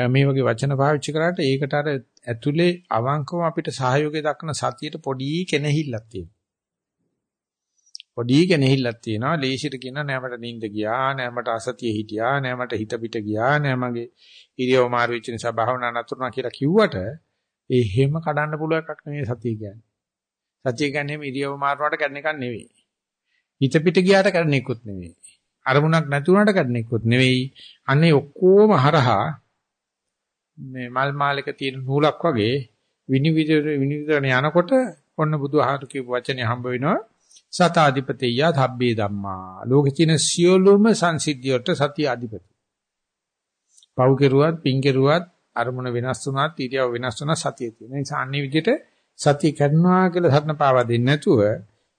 මේ වගේ වචන පාවිච්චි කරාට ඒකට අර ඇතුලේ අවංකව අපිට සහයෝගය දක්වන සතියට පොඩි කෙනෙහිල්ලක් තියෙනවා. පොඩි කෙනෙහිල්ලක් තියෙනවා. ලේසිට කියන නෑ මට නිින්ද ගියා, නෑ මට අසතිය හිටියා, නෑ මට හිත පිට ගියා, නෑ මගේ ඉරියව් මාරු වෙච්ච නිසා භාවනා නතරුණා කියලා කිව්වට ඒ හැම කඩන්න පුළුවන් එකක් නෙවෙයි සතිය කියන්නේ. සතිය කියන්නේ ඉරියව් මාරුවාට කරන එකක් නෙවෙයි. හිත පිට ගියාට කරන එකකුත් නෙවෙයි. අරමුණක් නැති වුණාට කරන එකකුත් නෙවෙයි. අන්නේ ඔක්කොම හරහා මේ මල් මාලක තියෙන නූලක් වගේ විනිවිද විනිවිදන යනකොට ඔන්න බුදුහාරු කියපු වචනේ හම්බ වෙනවා සතාධිපතිය ධබ්බේ ධම්මා ලෝකේ තියෙන සියලුම සංසිද්ධියට සතිය අධිපති පව් කෙරුවත් පින් කෙරුවත් අරමුණ වෙනස් වුණත් ඉරියව් වෙනස් වුණත් සතිය තියෙන නිසා අන්නේ විදිහට සතිය කරනවා කියලා සත්න පාවා දෙන්නේ නැතුව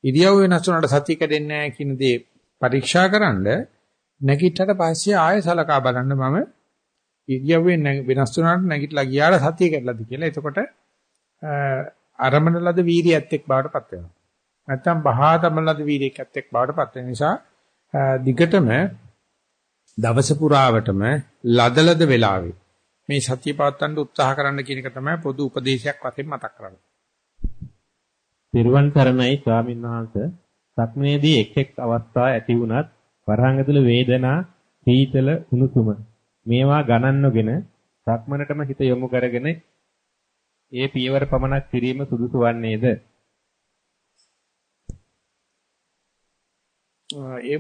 ඉරියව් වෙනස් වුණාට සතිය කැඩෙන්නේ නැහැ කියන දේ පරීක්ෂා කරන්න නැගිටට පස්සේ ආයෙ සලකා බලන්න මම ඉරියව්වෙන් වෙනස් වුණාට නැගිටලා ගියාට සතිය කැඩලාද කියලා. එතකොට අරමණ ලද වීරියත් එක් බවට පත් වෙනවා. නැත්තම් බහා තමන ලද වීරියත් එක් බවට පත් වෙන නිසා දිගටම දවස පුරාවටම ලදලද වෙලාවේ මේ සතිය පවත්වන්න උත්සාහ කරන්න කියන එක තමයි පොදු උපදේශයක් වශයෙන් මතක් කරන්නේ. පිරුවන් සරණයි ස්වාමීන් වහන්සේ සක්මනේදී එක් එක් අවස්ථා ඇති වුණත් වරහන් ඇතුළේ වේදනා, සීතල, උණුසුම මේවා ගණන් නොගෙන සක්මනටම හිත යොමු කරගෙන ඒ පියවර පමණක් කිරීම සුදුසු වන්නේද?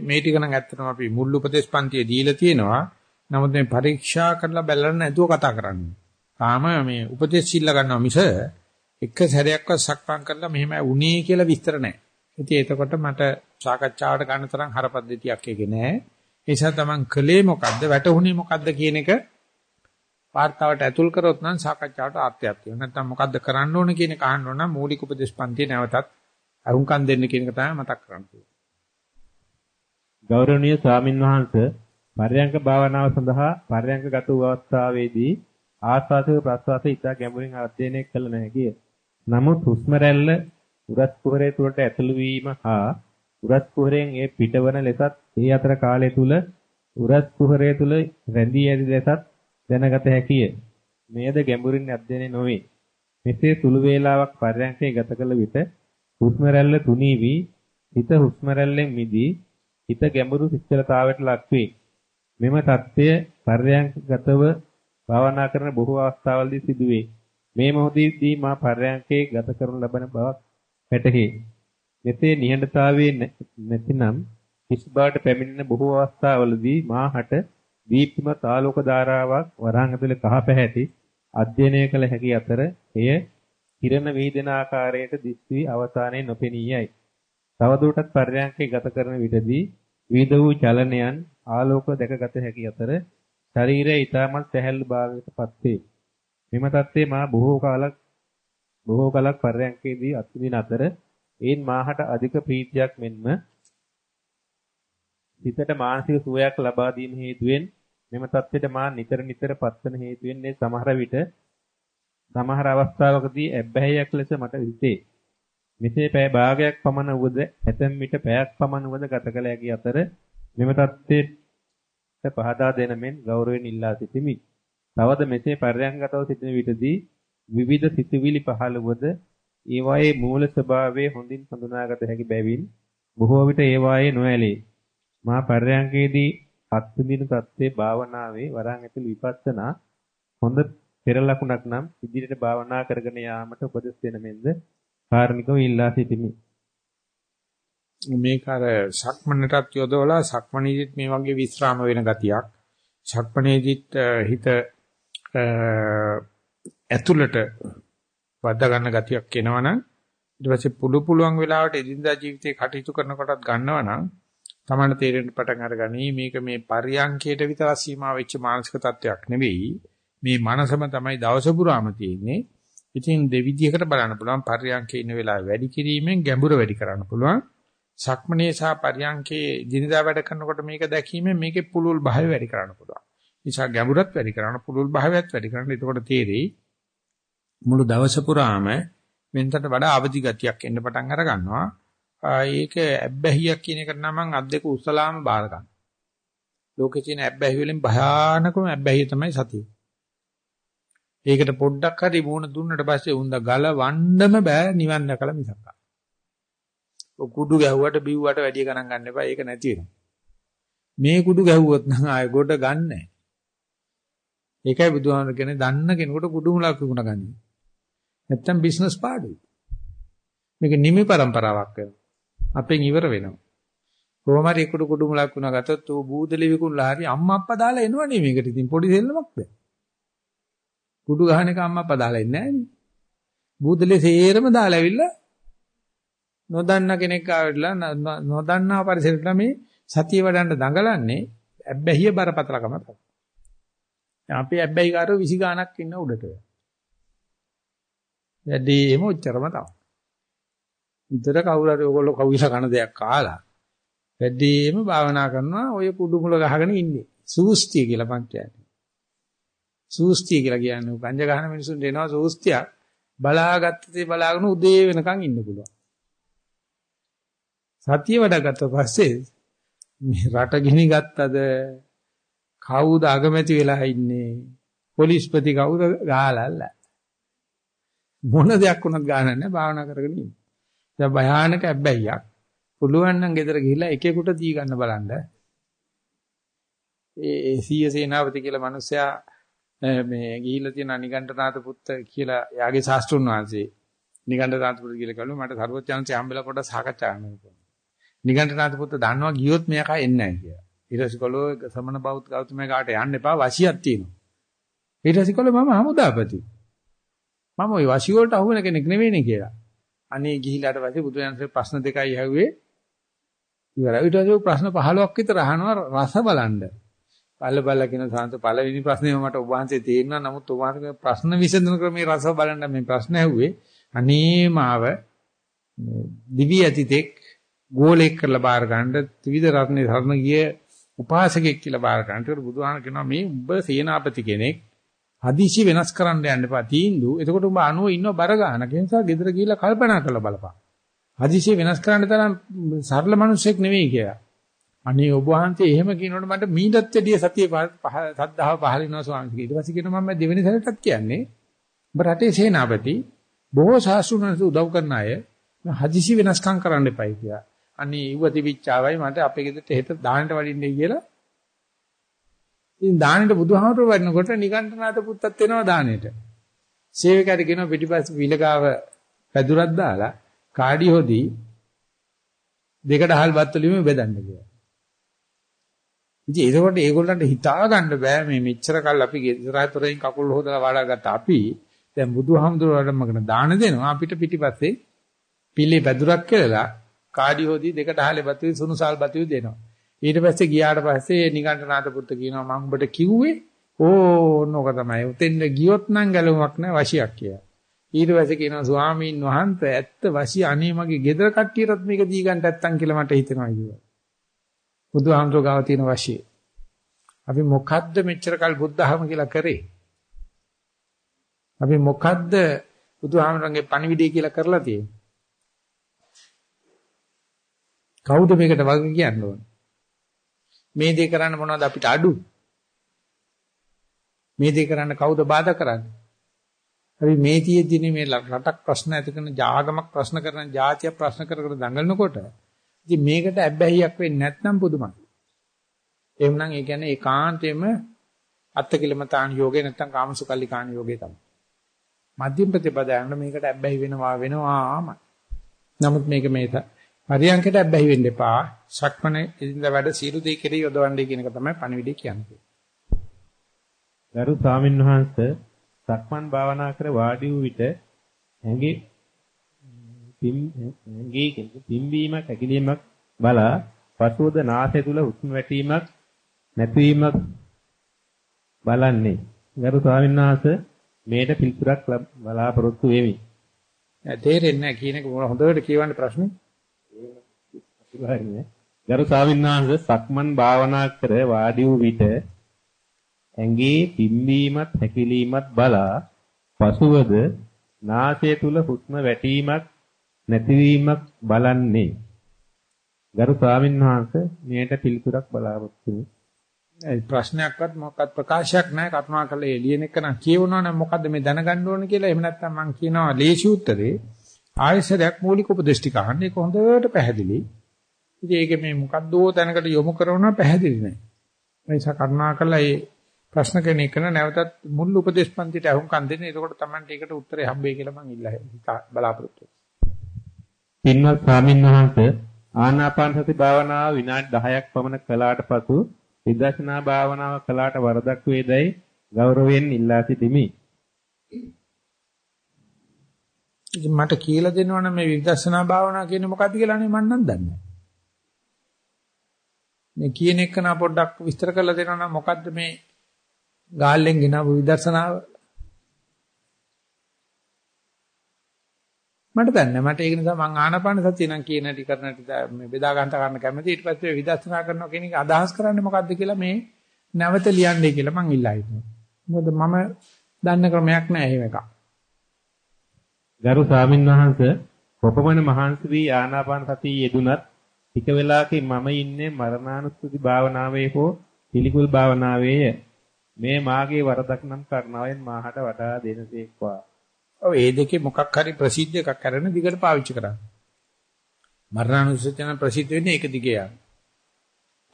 මේ ටික නම් ඇත්තටම අපි මුල් උපදේශ පන්තියේ දීලා තියෙනවා. නමුත් මේ පරීක්ෂා කරලා බලන්න නැතුව කතා කරන්නේ. තාම මේ උපදේශ සිල්ල ගන්නවා මිස එක සැරයක්වත් සක්මන් කරලා මෙහෙම වුණේ කියලා විස්තර නැහැ. ඉතින් එතකොට මට සාකච්ඡාවට ගන්න තරම් හරපද්ධතියක් එකේ නැහැ. ඒ නිසා තමන් කලේ මොකද්ද වැටුනේ මොකද්ද කියන එක වාර්තාවට ඇතුල් කරොත් නම් සාකච්ඡාවට ආත්‍යයක් තියෙනවා. නැත්නම් මොකද්ද කරන්න ඕන කියන එක අහන්න ඕන නම් මූලික උපදේශ පන්තිය නැවතත් අහුම්කම් දෙන්න කියන එක තමයි මතක් කරන්න තියෙන්නේ. ගෞරවනීය ස්වාමින් වහන්සේ පර්යංක භාවනාව සඳහා පර්යංක ගත වූ අවස්ථාවේදී ආස්වාදක ප්‍රස්වාසය ඉතා ගැඹුරින් අධ්‍යයනය කළ නොහැකිය. නමුත් හුස්ම රැල්ල උරස් කුහරය තුළට ඇතුළු වීම හා උරස් කුහරයෙන් ඒ පිටවන ලෙසත් ඒ අතර කාලය තුල උරස් කුහරය තුල රැඳී ඇති ලෙසත් දැනගත හැකිය. මෙයද ගැඹුරින් අධ්‍යයනය නොවේ. මෙසේ සුළු වේලාවක් පර්යන්කේ ගත කළ විට හුස්ම රැල්ල තුනී වී හිත හුස්ම රැල්ලෙන් මිදී හිත ගැඹුරු සිච්චලතාවයට ලක් වේ. මෙම தත්ත්වය පර්යන්කගතව භාවනා කරන බොහෝ අවස්ථාවලදී සිදුවේ. මේ මොහොතේදී මා පර්යන්කේ ගත කරනු ලබන බවක් වැටහේ. මෙසේ නිහඬතාවයේ නැතිනම් හිස් බවට පැමිණෙන බොහෝ අවස්ථාවලදී මාහට දීප්තිමත් ආලෝක ධාරාවක් වරහන් ඇතුලේ කහ පැහැති අධ්‍යයනය කළ හැකි අතර එය කිරණ වේදන ආකාරයට දිස් වී අවසානයේ නොපෙනී යයි. තවදුරටත් පර්යංකේ ගත කරන විටදී විවිධ වූ චලනයන් ආලෝක දැකගත හැකි අතර ශරීරය ඊටමත් සැහැල්ලු භාවයකටපත් වේ. මෙම தත්ත්වය මා බොහෝ කාලක් බොහෝ කලක් පර්යංකේදී අත්විඳින අතර ඒන් මාහට අධික ප්‍රීතියක් මෙන්ම හිතට මානසික සුවයක් ලබා දීම හේතුවෙන් මෙම தත්ත්වයට මා නිතර නිතර පත්වන හේතුවෙන් සමහර විට සමහර අවස්ථාවකදී ඇබ්බැහියක් ලෙස මට හිතේ. මෙසේ පැය භාගයක් පමණ වුවද ඇතැම් විට පැයක් පමණ වුවද ගත කළ හැකි අතර මෙම தත්ත්වයට පහදා දෙන මෙන් ගෞරවයෙන් ඉල්ලා සිටිමි. තවද මෙසේ පර්යංගතව සිටින විටදී විවිධ සිතුවිලි පහළ වුවද ඒවායේ මූල ස්වභාවය හොඳින් හඳුනාගත හැකි බැවින් බොහෝ විට ඒවායේ නොඇලේ. මා පර්යංකේදී අත්විඳින தත්ත්වයේ භාවනාවේ වරන් ඇතුළු විපස්සනා හොඳ පෙර ලකුණක් නම් ඉදිරියට භාවනා කරගෙන යාමට උපදෙස් දෙන මෙන්ද කාර්මිකව ඉල්ලා සිටිමි. මේක අර සක්මනටත් යොදවලා සක්මනේදිත් මේ වගේ විස්්‍රාම වෙන ගතියක්. සක්මනේදිත් හිත ඇතුළට වද්දා ගන්න ගතියක් එනවනම් ඊට පස්සේ පුළු පුළුවන් වෙලාවට එදිනදා ජීවිතේ කටයුතු කරනකොටත් ගන්නවනම් තමයි තේරෙන්න පටන් අරගනි මේක මේ පරියංකයට විතර සීමා වෙච්ච මානසික තත්වයක් නෙවෙයි මේ මනසම තමයි දවස පුරාම තියෙන්නේ ඉතින් දෙවිදියකට බලන්න පුළුවන් පරියංකේ ඉන්න වෙලාව වැඩි කිරීමෙන් ගැඹුර වැඩි කරන්න පුළුවන් සක්මනේ සහ පරියංකේ දිනදා වැඩ කරනකොට මේක දැකීමෙන් මේකේ පුළුල් භාවය වැඩි කරන්න පුළුවන් නිසා ගැඹුරත් වැඩි කරන්න පුළුල් භාවයත් වැඩි කරන්න එතකොට තේරෙයි මුළු දවස පුරාම වෙනතට වඩා අවදි ගතියක් එන්න පටන් අර ගන්නවා ඒක ඇබ්බැහියක් කියන එකට නම් මම අත් දෙක උස්සලාම බාර ගන්න. ලෝකේ තියෙන ඇබ්බැහි වලින් භයානකම ඇබ්බැහිය තමයි සතිය. ඒකට පොඩ්ඩක් හරි මූණ දුන්නට පස්සේ උන්ද ගල වණ්ඩම බෑ නිවන් දැකලා මිසක්. ඔය කුඩු ගැහුවට බිව්වට වැඩි ගණන් ගන්න එපා ඒක නැති වෙනවා. මේ කුඩු ගැහුවොත් නම් ආයෙ ගොඩ ගන්නෑ. ඒකයි බුදුහාමර කියන්නේ දන්න කෙනෙකුට කුඩු මුලක් විකුණ ගන්න. නැත්තම් බිස්නස් පාඩුයි. මේක නිමි પરම්පරාවක් වෙනවා. අපෙන් ඉවර වෙනවා. කොහොම හරි කුඩු කුඩු මුලක් වුණා ගත්තොත් ඌ බූදලි විකුණලා හරි අම්මා අප්පා දාලා එනවනේ මේකට. ඉතින් පොඩි දෙල්ලමක් බෑ. කුඩු ගහන එක අම්මා අප්පා දාලා එන්නේ නැහැ නේ. බූදලේ සේරම දාලා ඇවිල්ලා නොදන්න කෙනෙක් ආවිලා නොදන්නා පරිසරයට මේ සතිය වඩන්න දඟලන්නේ ඇබ්බැහිය බරපතලකම තමයි. අපි ඇබ්බැහි කාරෝ 20 ගාණක් ඉන්න උඩට. වැඩිම උච්චරම තමයි. විතර කවුරු හරි ඔයගොල්ලෝ කවුරුස කන දෙයක් කාලා වැඩිම භාවනා කරනවා ඔය කුඩු මුල ගහගෙන ඉන්නේ. සූස්තිය කියලා මං කියන්නේ. සූස්තිය කියලා කියන්නේ ගංජ ගහන මිනිසුන්ට එනවා සූස්තියක් බලාගත්තේ බලාගෙන උදේ වෙනකන් ඉන්න පුළුවන්. සතිය වඩගත්ත පස්සේ මේ රට ගිනි ගත්තද කවුද අගමැති වෙලා ඉන්නේ පොලිස්පති කවුද ගහලල්ල මොන දෙයක් වුණත් ගානක් නැහැ භාවනා කරගෙන ඉන්නේ දැන් භයානක ඇබ්බැහියක්. පුළුවන් නම් ගෙදර ගිහිල්ලා එකෙකුට දී ගන්න බලන්න. ඒ සීය සේනාපති කියලා මිනිස්සයා මේ ගිහිල්ලා තියෙන නිගණ්ඨනාත පුත්ත කියලා යාගේ ශාස්ත්‍රුන් වහන්සේ නිගණ්ඨනාත පුත්ත කියලා කළු මට සර්වඥාන්සේ හම්බෙලා කොට සාකච්ඡා කරනවා. නිගණ්ඨනාත පුත්ත දන්නවා ගියොත් මෙයා කා එන්නේ නැහැ කියලා. ඊට පස්සේ කළෝ සමන බෞද්ධ ගෞතමයා කාට යන්න එපා වශියක් තියෙනවා. ඊට පස්සේ කළෝ මම හමුදාපති. මම ওই වශිය වලට අහු වෙන කෙනෙක් නෙවෙයිනේ කියලා. අනේ ගිහිලාට පස්සේ බුදුරජාණන්සේ ප්‍රශ්න දෙකයි ඇහුවේ. ඉවරයි. ඊට පස්සේ ප්‍රශ්න 15ක් විතර අහනවා රස බලන්න. බල්ල බල්ල කියන සාන්ත පළවෙනි ප්‍රශ්නේම මට ඔබ වහන්සේ තේරුණා. නමුත් ඔබ වහන්සේ ප්‍රශ්න විසඳන ක්‍රමේ රස බලන්න මේ ප්‍රශ්න ඇහුවේ. අනේ මාව දිවි ඇතිතෙක් ගෝලෙක් කරලා බාර ගන්න ත්‍රිවිධ රත්නේ සරණ ගිය උපාසකෙක් කියලා බාර ගන්නට බුදුහාම කියනවා මේ උඹ සේනාපති කෙනෙක් හදිසි වෙනස් කරන්න යන්න එපා තීන්දු. එතකොට උඹ අනුව ඉන්න බර ගන්නක නිසා ගෙදර ගිහිල්ලා කල්පනා කරලා බලපන්. හදිසි වෙනස් කරන්න තරම් සරල මිනිස්සෙක් නෙවෙයි කියලා. අනේ ඔබ වහන්සේ එහෙම කියනකොට මට මීටත් වැඩිය සතිය සද්ධාව පහල වෙනවා ස්වාමීන් වහන්සේ. ඊට පස්සේ කියනවා මම දෙවෙනි සැරේටත් කියන්නේ ඔබ රටේ සේනාපති බොහෝ සාසුනන්ට උදව් කරන අය හදිසි වෙනස්කම් කරන්න එපයි කියලා. අනේ ඉව තිබිච්චාවයි මට අපේ ගෙදරට හෙට දාන්නට වඩින්නේ කියලා ඉතින් දානෙට බුදුහාමර වඩනකොට නිකණ්ඨනාත පුත්තත් වෙනවා දානෙට. සේවකයාට කියනවා පිටිපස්ස විලකාව පැදුරක් දාලා කාඩි හොදි දෙකට අහල් බත් වලින් බෙදන්න කියලා. ඉතින් ඒකකොට ඒගොල්ලන්ට හිතා ගන්න බෑ මේ මෙච්චර කල් අපි ඉස්සරහතරෙන් කකුල් හොදලා වඩාගත්ත අපි දැන් බුදුහාමුදුරුවෝ වැඩමගෙන දාන දෙනවා අපිට පිටිපස්සේ පිළි පැදුරක් කියලා කාඩියෝදී දෙකට හාලේ බතුයි සුනුසාල් බතුයි දෙනවා. ඊට පස්සේ ගියාට පස්සේ නිකණ්ඨනාත පුත්ත කියනවා මම ඔබට කිව්වේ ඕනෝක තමයි. උතෙන් ගියොත් නම් ගැලුමක් නැහැ වශියක් කියලා. ඊට පස්සේ කියනවා ස්වාමීන් වහන්සේ ඇත්ත වශී අනේ මගේ ගෙදර කට්ටියටත් මේක දී ගන්න නැත්තම් කියලා මට හිතෙනවා කිව්වා. බුදුහාමුදුරුවෝ ගාව තියෙන වශී. අපි මොකද්ද මෙච්චර කල් බුද්ධහම කියලා කරේ? අපි මොකද්ද බුදුහාමුදුරන්ගේ පණිවිඩය කියලා කරලා තියෙන්නේ? කවුද මේකට වග කියන්න ඕන? මේ දේ කරන්න මොනවද අපිට අඩු? මේ දේ කරන්න කවුද බාධා කරන්නේ? අපි මේ තියෙද්දී මේ රටක් ප්‍රශ්න ඇති කරන ජාගමක් ප්‍රශ්න කරන ජාතිය ප්‍රශ්න කර කර දඟලනකොට ඉතින් මේකට ඇබ්බැහියක් වෙන්නේ නැත්නම් පුදුමයි. එහෙමනම් ඒ කියන්නේ ඒකාන්තයෙන්ම අත්තිකිලමතාන් යෝගේ නැත්නම් කාමසුකල්ලිකාණ යෝගේ තමයි. මධ්‍යම ප්‍රතිපදාවන මේකට ඇබ්බැහි වෙනවා වෙනවාම. නමුත් මේක මේ පරියන්කට ඇබ්බැහි වෙන්න එපා. සක්මන ඉදින්ද වැඩ සීරු දෙය කෙරේ යොදවන්නේ කියන එක තමයි පණිවිඩය කියන්නේ. ගරු ස්වාමින්වහන්සේ සක්මන් භාවනා කර වාඩි වූ විට ඇඟේ ඇඟේ පිම්බීමක් හැකිලීමක් බලා පසුවද නාසය තුල හුස්ම වැටීමක් නැතිවීමක් බලන්නේ. ගරු ස්වාමින්වහන්සේ මේට පිළිතුරක් බලාපොරොත්තු වෙමි. තේරෙන්නේ නැහැ කියන එක හොඳට කියවන්න ප්‍රශ්නේ. ගරු ස්වාමින්වහන්සේ සක්මන් භාවනා කර වාඩි වූ විට ඇඟේ පිම්බීමත් හැකිලීමත් බලා පසුවද නාසය තුල හුස්ම වැටීමක් නැතිවීමක් බලන්නේ. ගරු ස්වාමින්වහන්සේ මේට පිළිතුරක් බලාපොරොත්තු ඒ ප්‍රශ්නයක්වත් මොකක්වත් ප්‍රකාශයක් නැහැ කරුණා කළ එළියන එක නම් කියවනවනම් මොකද්ද මේ දැනගන්න ඕන කියලා එහෙම නැත්නම් මම කියනවා ලේසි උත්තරේ ආයසරයක් මූලික උපදේශ ටික අහන්න ඒක හොඳට පැහැදිලි. ඉතින් ඒක මේ මොකද්දෝ තැනකට යොමු කරනවා පැහැදිලි නැහැ. ඒ නිසා කරුණා කළා මේ ප්‍රශ්න කෙනෙක් කරන නැවතත් මුල් උපදේශ පන්තිට අහුම්කම් දෙන්න. එතකොට Tamanට ඒකට උත්තරේ හම්බෙයි කියලා මම ඉල්ලා බලාපොරොත්තු වෙනවා. පින්වත් ස්වාමින්වහන්සේ ආනාපාන සති භාවනාව විනාඩි 10ක් පමණ කළාට පසු විදර්ශනා භාවනාව කළාට වරදක් වේදයි ගෞරවයෙන් ඉල්ලා සිටිමි. ඉතින් මට කියලා දෙනවනම් මේ විදර්ශනා භාවනාව කියන්නේ මොකක්ද කියලා නේ මම නම් දන්නේ. මේ කියන එක නා පොඩ්ඩක් විස්තර කරලා දෙනවනම් මොකද්ද මේ ගාල්ලෙන් ගෙනාවු විදර්ශනාව? මට දන්නේ මට ඒක නිසා මං ආනාපාන සතිය නම් කියන ටි කරන ටි මේ බෙදා ගන්න ගන්න කැමති ඊට පස්සේ විදර්ශනා කරනවා කියන එක අදහස් කරන්නේ මොකද්ද කියලා මේ නැවත ලියන්නේ කියලා මං ඉල්ලා හිටිනවා. මොකද මම දන්න ක්‍රමයක් නෑ එහෙම එකක්. ගරු ස්වාමින්වහන්සේ කොපමණ මහන්සි වී ආනාපාන සතිය යෙදුනත් ටික වෙලාවකින් මම ඉන්නේ මරණානුස්සති භාවනාවේ හෝ පිළිකුල් භාවනාවේය. මේ මාගේ වරදක් නම් කරුණාවෙන් මාහට වඩා දෙනසේක්වා. ඔව් ඒ දෙකේ මොකක් හරි ප්‍රසිද්ධ එකක් කරන දිගට පාවිච්චි කරන්න. මරණානුස්සතිය නම් ප්‍රසිද්ධ වෙන්නේ ඒක දිගේ යන.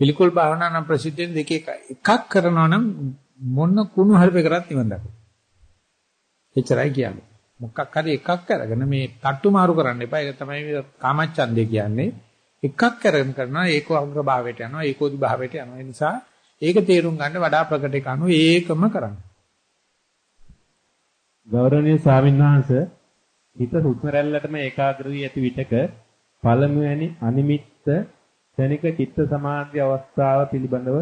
පිළිකුල් භාවනා නම් ප්‍රසිද්ධ වෙන්නේ දෙක එකයි. එකක් කරනවා නම් මොන කුණු හරිපේ කරත් නිවන් දකින්න. එච්චරයි කියන්නේ. මොකක් හරි එකක් අරගෙන මේ තට්ටු මාරු කරන්න එපා. ඒක තමයි කාමච්ඡන්දේ කියන්නේ. එකක් කරගෙන කරනවා ඒකෝ අග්‍ර භාවයට යනවා ඒකෝදි භාවයට යනවා. ඒ නිසා ඒක තේරුම් ගන්න වඩා ප්‍රකට එක අනුව ඒකම කරන්න. ගෞරවනීය ස්වාමින්වහන්සේ හිත හුස්ම රැල්ලටම ඒකාග්‍ර වී ඇති විටක පළමුවැනි අනිමිත්ත ශනික චිත්ත සමාධි අවස්ථාව පිළිබඳව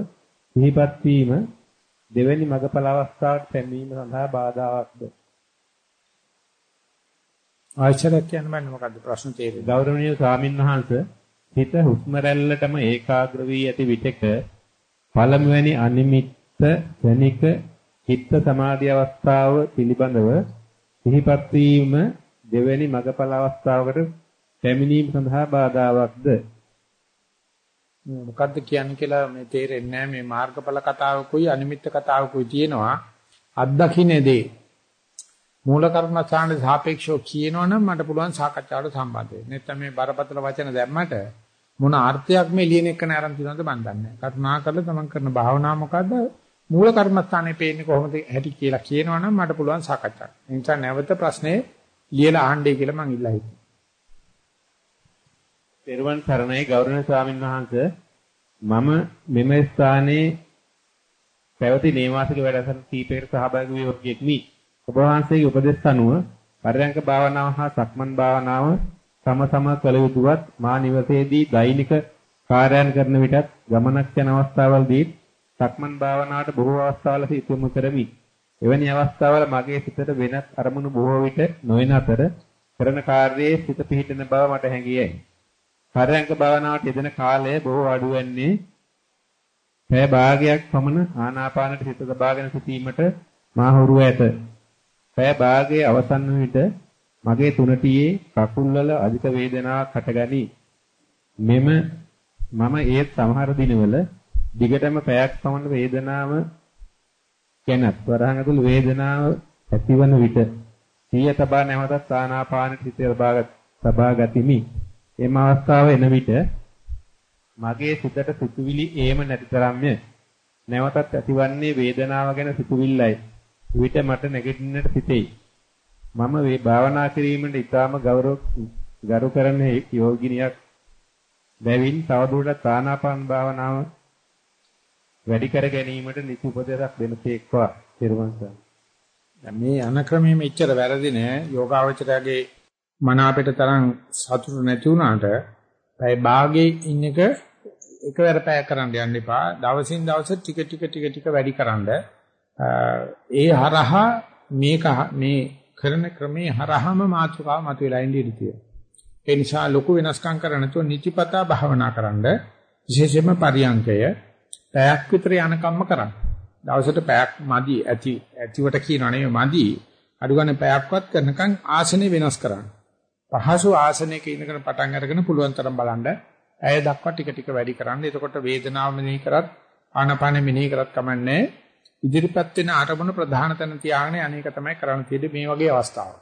සිහිපත් වීම දෙවැනි මගපල අවස්ථාවට පැමිණීම සඳහා බාධාවත්ද? ආචාර්ය කියන්නේ මොකද්ද ප්‍රශ්න තේරෙන්නේ? ගෞරවනීය ස්වාමින්වහන්සේ හිත හුස්ම රැල්ලටම ඒකාග්‍ර වී ඇති විටක පළමුවැනි අනිමිත්ත ශනික චිත්ත සමාධි අවස්ථාව පිළිබඳව සිහිපත් වීම දෙවැනි මගපල අවස්ථාවකට පැමිණීම සඳහා බාධාවත්ද මොකද්ද කියන්නේ කියලා මේ තේරෙන්නේ නැහැ මේ මාර්ගඵල කතාවකුයි අනිමිත්ත කතාවකුයි තියෙනවා අත්දකින්නේදී මූල කර්මස්ථානයේ සාපේක්ෂව කියනවනම් මට පුළුවන් සාකච්ඡාවට සම්බන්ධ වෙන්න. නැත්නම් මේ බරපතල වචන දැම්මට මොන අර්ථයක් මේ ලියන එක නෑරන් තියෙනවද මන් දන්නේ නැහැ. කරුණා කරලා තමන් කරන භාවනාව මොකද්ද? මූල කර්මස්ථානේ පේන්නේ කොහොමද ඇති කියලා කියනවනම් මට පුළුවන් සාකච්ඡා. ඒ නිසා නැවත ප්‍රශ්නේ ලියලා අහන්නයි කියලා මං ඉල්ලා හිටියා. පෙරවන් සරණයි ගෞරවනීය ස්වාමීන් වහන්සේ මම මෙම ස්ථානයේ පැවති නේවාසික වැඩසටහන් කීපයකට සහභාගී වී ඔබෙක්මි. ඔබ වහන්සේගේ උපදෙස් අනුව පරයන්ක භාවනාව හා සක්මන් භාවනාව සම සම කළ යුතුවත් මා නිවසේදී දෛනික කාර්යයන් කරන විටත් ගමනක් යන අවස්ථාවලදී සක්මන් භාවනාවට බොහෝ අවස්ථාවල සිත යොමු කරමි. එවැනි අවස්ථාවල මගේ සිතට වෙනත් අරමුණු බොහෝ විට නොවන අතර කරන කාර්යයේ සිත පිහිටන බව මට හැඟියයි. පරයන්ක භාවනාවට යෙදෙන කාලය බොහෝ අඩු වෙන්නේ පැය භාගයක් පමණ ආනාපානට සිත තබාගෙන සිටීමට මා හුරුව ඇත. පැය භාගයේ අවසන් විට මගේ තුනටියේ කකුල්වල අධික වේදනාවක් හටගනී. මෙම මම ඒත් සමහර දිනවල දිගටම පැයක් පමණ වේදනාව කැනත් වරහන් ඇතුළු වේදනාව ඇතිවන විට සිය තබා නැවතත් ආනාපානට සිත තබා ගතිමි. එම අවස්ථාව එන විට මගේ සිතට සිතුවිලි ඒම නැතිතරම්ය. නැවතත් ඇතිවන්නේ වේදනාව ගැන සිතුවිල්ලයි. විට මට නැගිටින්නට සිතෙයි. මම මේ භාවනා කිරීමට ඊටාම ගෞරව ගරු කරන යෝගිනියක් බැවින් තවදුරටත් ආනාපාන භාවනාව වැඩි කර ගැනීමට නිසි උපදේශක් දෙන තේක්වා පෙරවන්සන්. මේ අනක්‍රමයේ මෙච්චර වැරදි නෑ යෝගාවචරයේ මන අපිට තරම් සතුටු නැති වුණාට පැය භාගයේ ඉන්න එක එකවර පැය කරන්න යන්න එපා. දවසින් දවස ටික ටික ටික ටික වැඩි කරන්න. ඒ හරහා මේක මේ කරන ක්‍රමේ හරහාම මාතෘකාව මතුවලා ඉඳී ඉතියි. ඒ නිසා ලොකු වෙනස්කම් කර නැතුව නිතිපතා භාවනා කරන්න විශේෂයෙන්ම පරියංකය පැයක් විතර යනකම්ම කරන්න. දවසට පැයක් මදි ඇති ඇතිවට කියනවා නෙවෙයි මදි අඩු ගන්න පැයක්වත් කරනකම් ආසනේ වෙනස් කරන්න. පහසු ආසනයක ඉඳගෙන පටන් අරගෙන පුළුවන් තරම් බලන්න ඇය දක්වා ටික ටික වැඩි කරන්න. එතකොට වේදනාව මෙනෙහි කරත් ආනපාන මෙනෙහි කරත් කමන්නේ ඉදිරිපත් වෙන අරමුණ ප්‍රධාන තැන තියාගෙන අනේක තමයි කරන්න තියෙන්නේ මේ වගේ අවස්ථාවක්.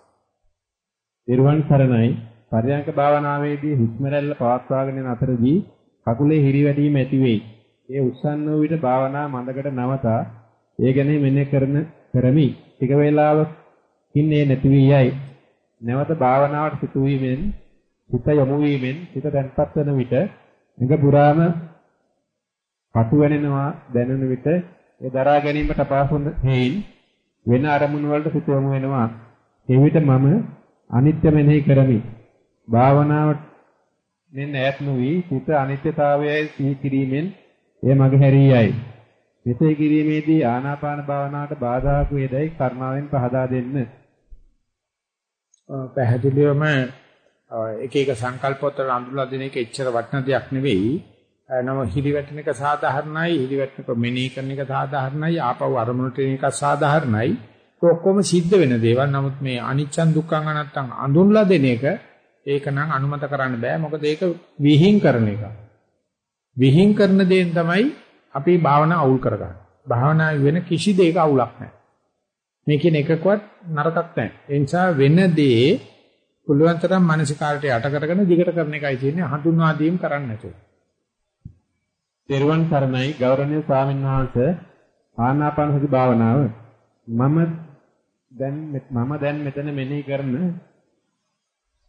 නිර්වන් සරණයි පරයන්ක භාවනාවේදී හුස්ම රැල්ල පවත්වාගෙන යන අතරදී කකුලේ හිරිවැදීම ඇති වෙයි. ඒ උස්සන්න වූ විට භාවනා මඳකට නවතා ඒ ගැන මෙනෙහි කරන කරමි. ටික වේලාවකින් ඒ නැති වී යයි. නැවත භාවනාවට සිටු වීමෙන් හිත යොමු වීමෙන් හිත තැන්පත් වෙන විට එඟ පුරාම පටු වෙනෙනවා දැනෙන විට ඒ දරා ගැනීමට අපහසු හේයින් වෙන අරමුණු වලට සිත යොමු වෙනවා. ඒ විට මම අනිත්‍ය මෙනෙහි කරමි. භාවනාවට මෙන්න ඈත් නොවි සිත අනිත්‍යතාවයයි සිහි කිරීමෙන් එය මග හැරී යයි. මෙසේ කිරීමේදී ආනාපාන භාවනාවට බාධාක් වේදයි කර්මාවෙන් පහදා දෙන්න. පැහැදිලිවම එක එක සංකල්පවල අඳුරලා දෙන එක එච්චර වටින දෙයක් නෙවෙයි. නම හිලිවැටෙන එක සාධාරණයි, හිලිවැටෙන එක මෙනෙහි කරන එක සාධාරණයි, ආපහු අරමුණට එන එක සාධාරණයි. ඔක්කොම සිද්ධ වෙන දේවල්. නමුත් මේ අනිච්චන් දුක්ඛං අනත්තං අඳුන්ලා දෙන එක ඒක නම් අනුමත කරන්න බෑ. මොකද ඒක විහිං කරන එක. විහිං කරන දේෙන් තමයි අපි භාවනා අවුල් කරගන්නේ. භාවනා වෙන කිසි දෙයක අවුලක් නැහැ. මේ කියන එකකවත් නරකක් නැහැ. ඒ නිසා වෙන දේ පුළුවන් තරම් මානසිකාරයට යට කරගෙන දිගට කරන එකයි තියෙන්නේ හඳුන්වා දීම් කරන්න නැතුව. දේරුවන් සරණයි ගෞරවනීය ස්වාමීන් වහන්සේ ආනාපාන සති භාවනාව මම දැන් මම දැන් මෙතන මෙනෙහි කරන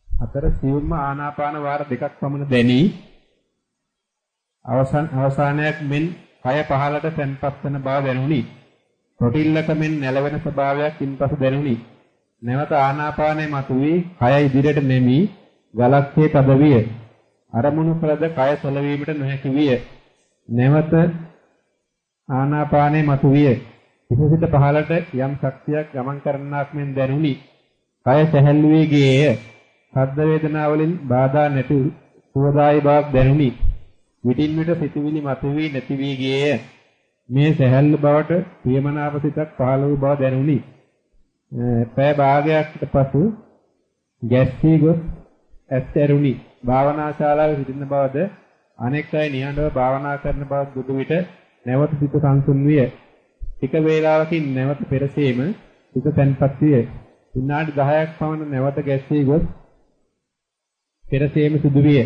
අතර සියුම්ම ආනාපාන වාර දෙකක් පමණ දැනි අවසන් අවසානයක් මෙන් කය පහළට තැන්පත් වන බව දැනුනි. රොටිල්ලක මෙන් නැලවෙන ස්වභාවයක් ඉන්පසු දැනුනි. නැවත ආනාපානයේ මතුවී කය ඉදිරියට නැමී ගලක්සේ තද විය. අරමුණු කළද කය සැලවීමට නොහැකි විය. නැවත ආනාපානයේ මතුවිය. ඉහසිට පහළට යම් ශක්තියක් ගමන් කරන්නාක් මෙන් දැනුනි. කය සැහැල්ලු වී ගියේය. ශබ්ද වේදනා වලින් බාධා නැති සුවදායි බවක් දැනුනි. විටින් විට සිතුවිලි මතුවී නැති වී ගියේය. මේ සැහැල්ලු බවට ප්‍රියමනාප සිතක් පහළ වූ බව දැනුනි. පෑ භාගයකට පසු ගැස්සී ගොස් ඇස්තරුනි. භාවනා ශාලාවේ සිටින බවද අනෙක් අය නිහඬව භාවනා කරන බව දුටු විට නැවත සිත සංසුන් විය. ටික වේලාවකින් නැවත පෙරසීම සිත තැන්පත් විය. විනාඩි 10ක් පමණ නැවත ගැස්සී ගොස් පෙරසීම සිදු විය.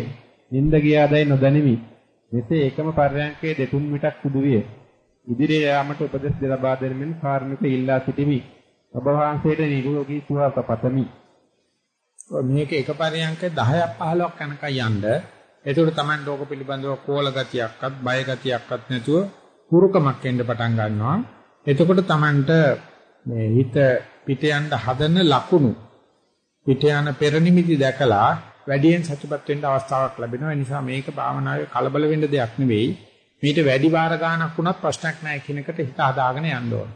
නිින්ද ගියාදයි නොදැනිමි. මෙසේ එකම පර්යංකයේ දෙතුන් විටක් සිදු විය. ඉදිරියේ යාමට උපදෙස් ලබා දෙමින් කාර්මික ඉල්ලා සිටිමි. ඔබ වහන්සේට නිරෝගී සුවප පතමි. මේක එක පරියන්ක 10ක් 15ක් යනකම් යන්න. එතකොට Taman ලෝක පිළිබඳව කෝල ගතියක්වත් බය ගතියක්වත් නැතුව හුරුකමක් එන්න පටන් ගන්නවා. එතකොට Tamanට මේ හිත පිට යන්න හදන ලකුණු පිට යන පෙරනිමිති දැකලා වැඩියෙන් සතුටුපත් වෙන්න අවස්ථාවක් ලැබෙනවා. ඒ නිසා මේක භාවනාවේ කලබල වෙන්න දෙයක් නෙවෙයි. මීට වැඩි වාර ගානක් වුණත් ප්‍රශ්නයක් නැහැ කියන එකට හිත හදාගෙන යන්න ඕන.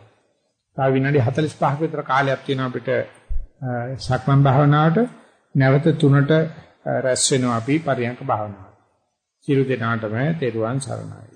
තව විනාඩි 45ක විතර කාලයක් තියෙනවා අපිට සක්මන් භාවනාවට නැවත තුනට රැස් වෙනවා අපි පරියන්ක භාවනාවට. සියලු දෙනාටම තෙරුවන් සරණයි.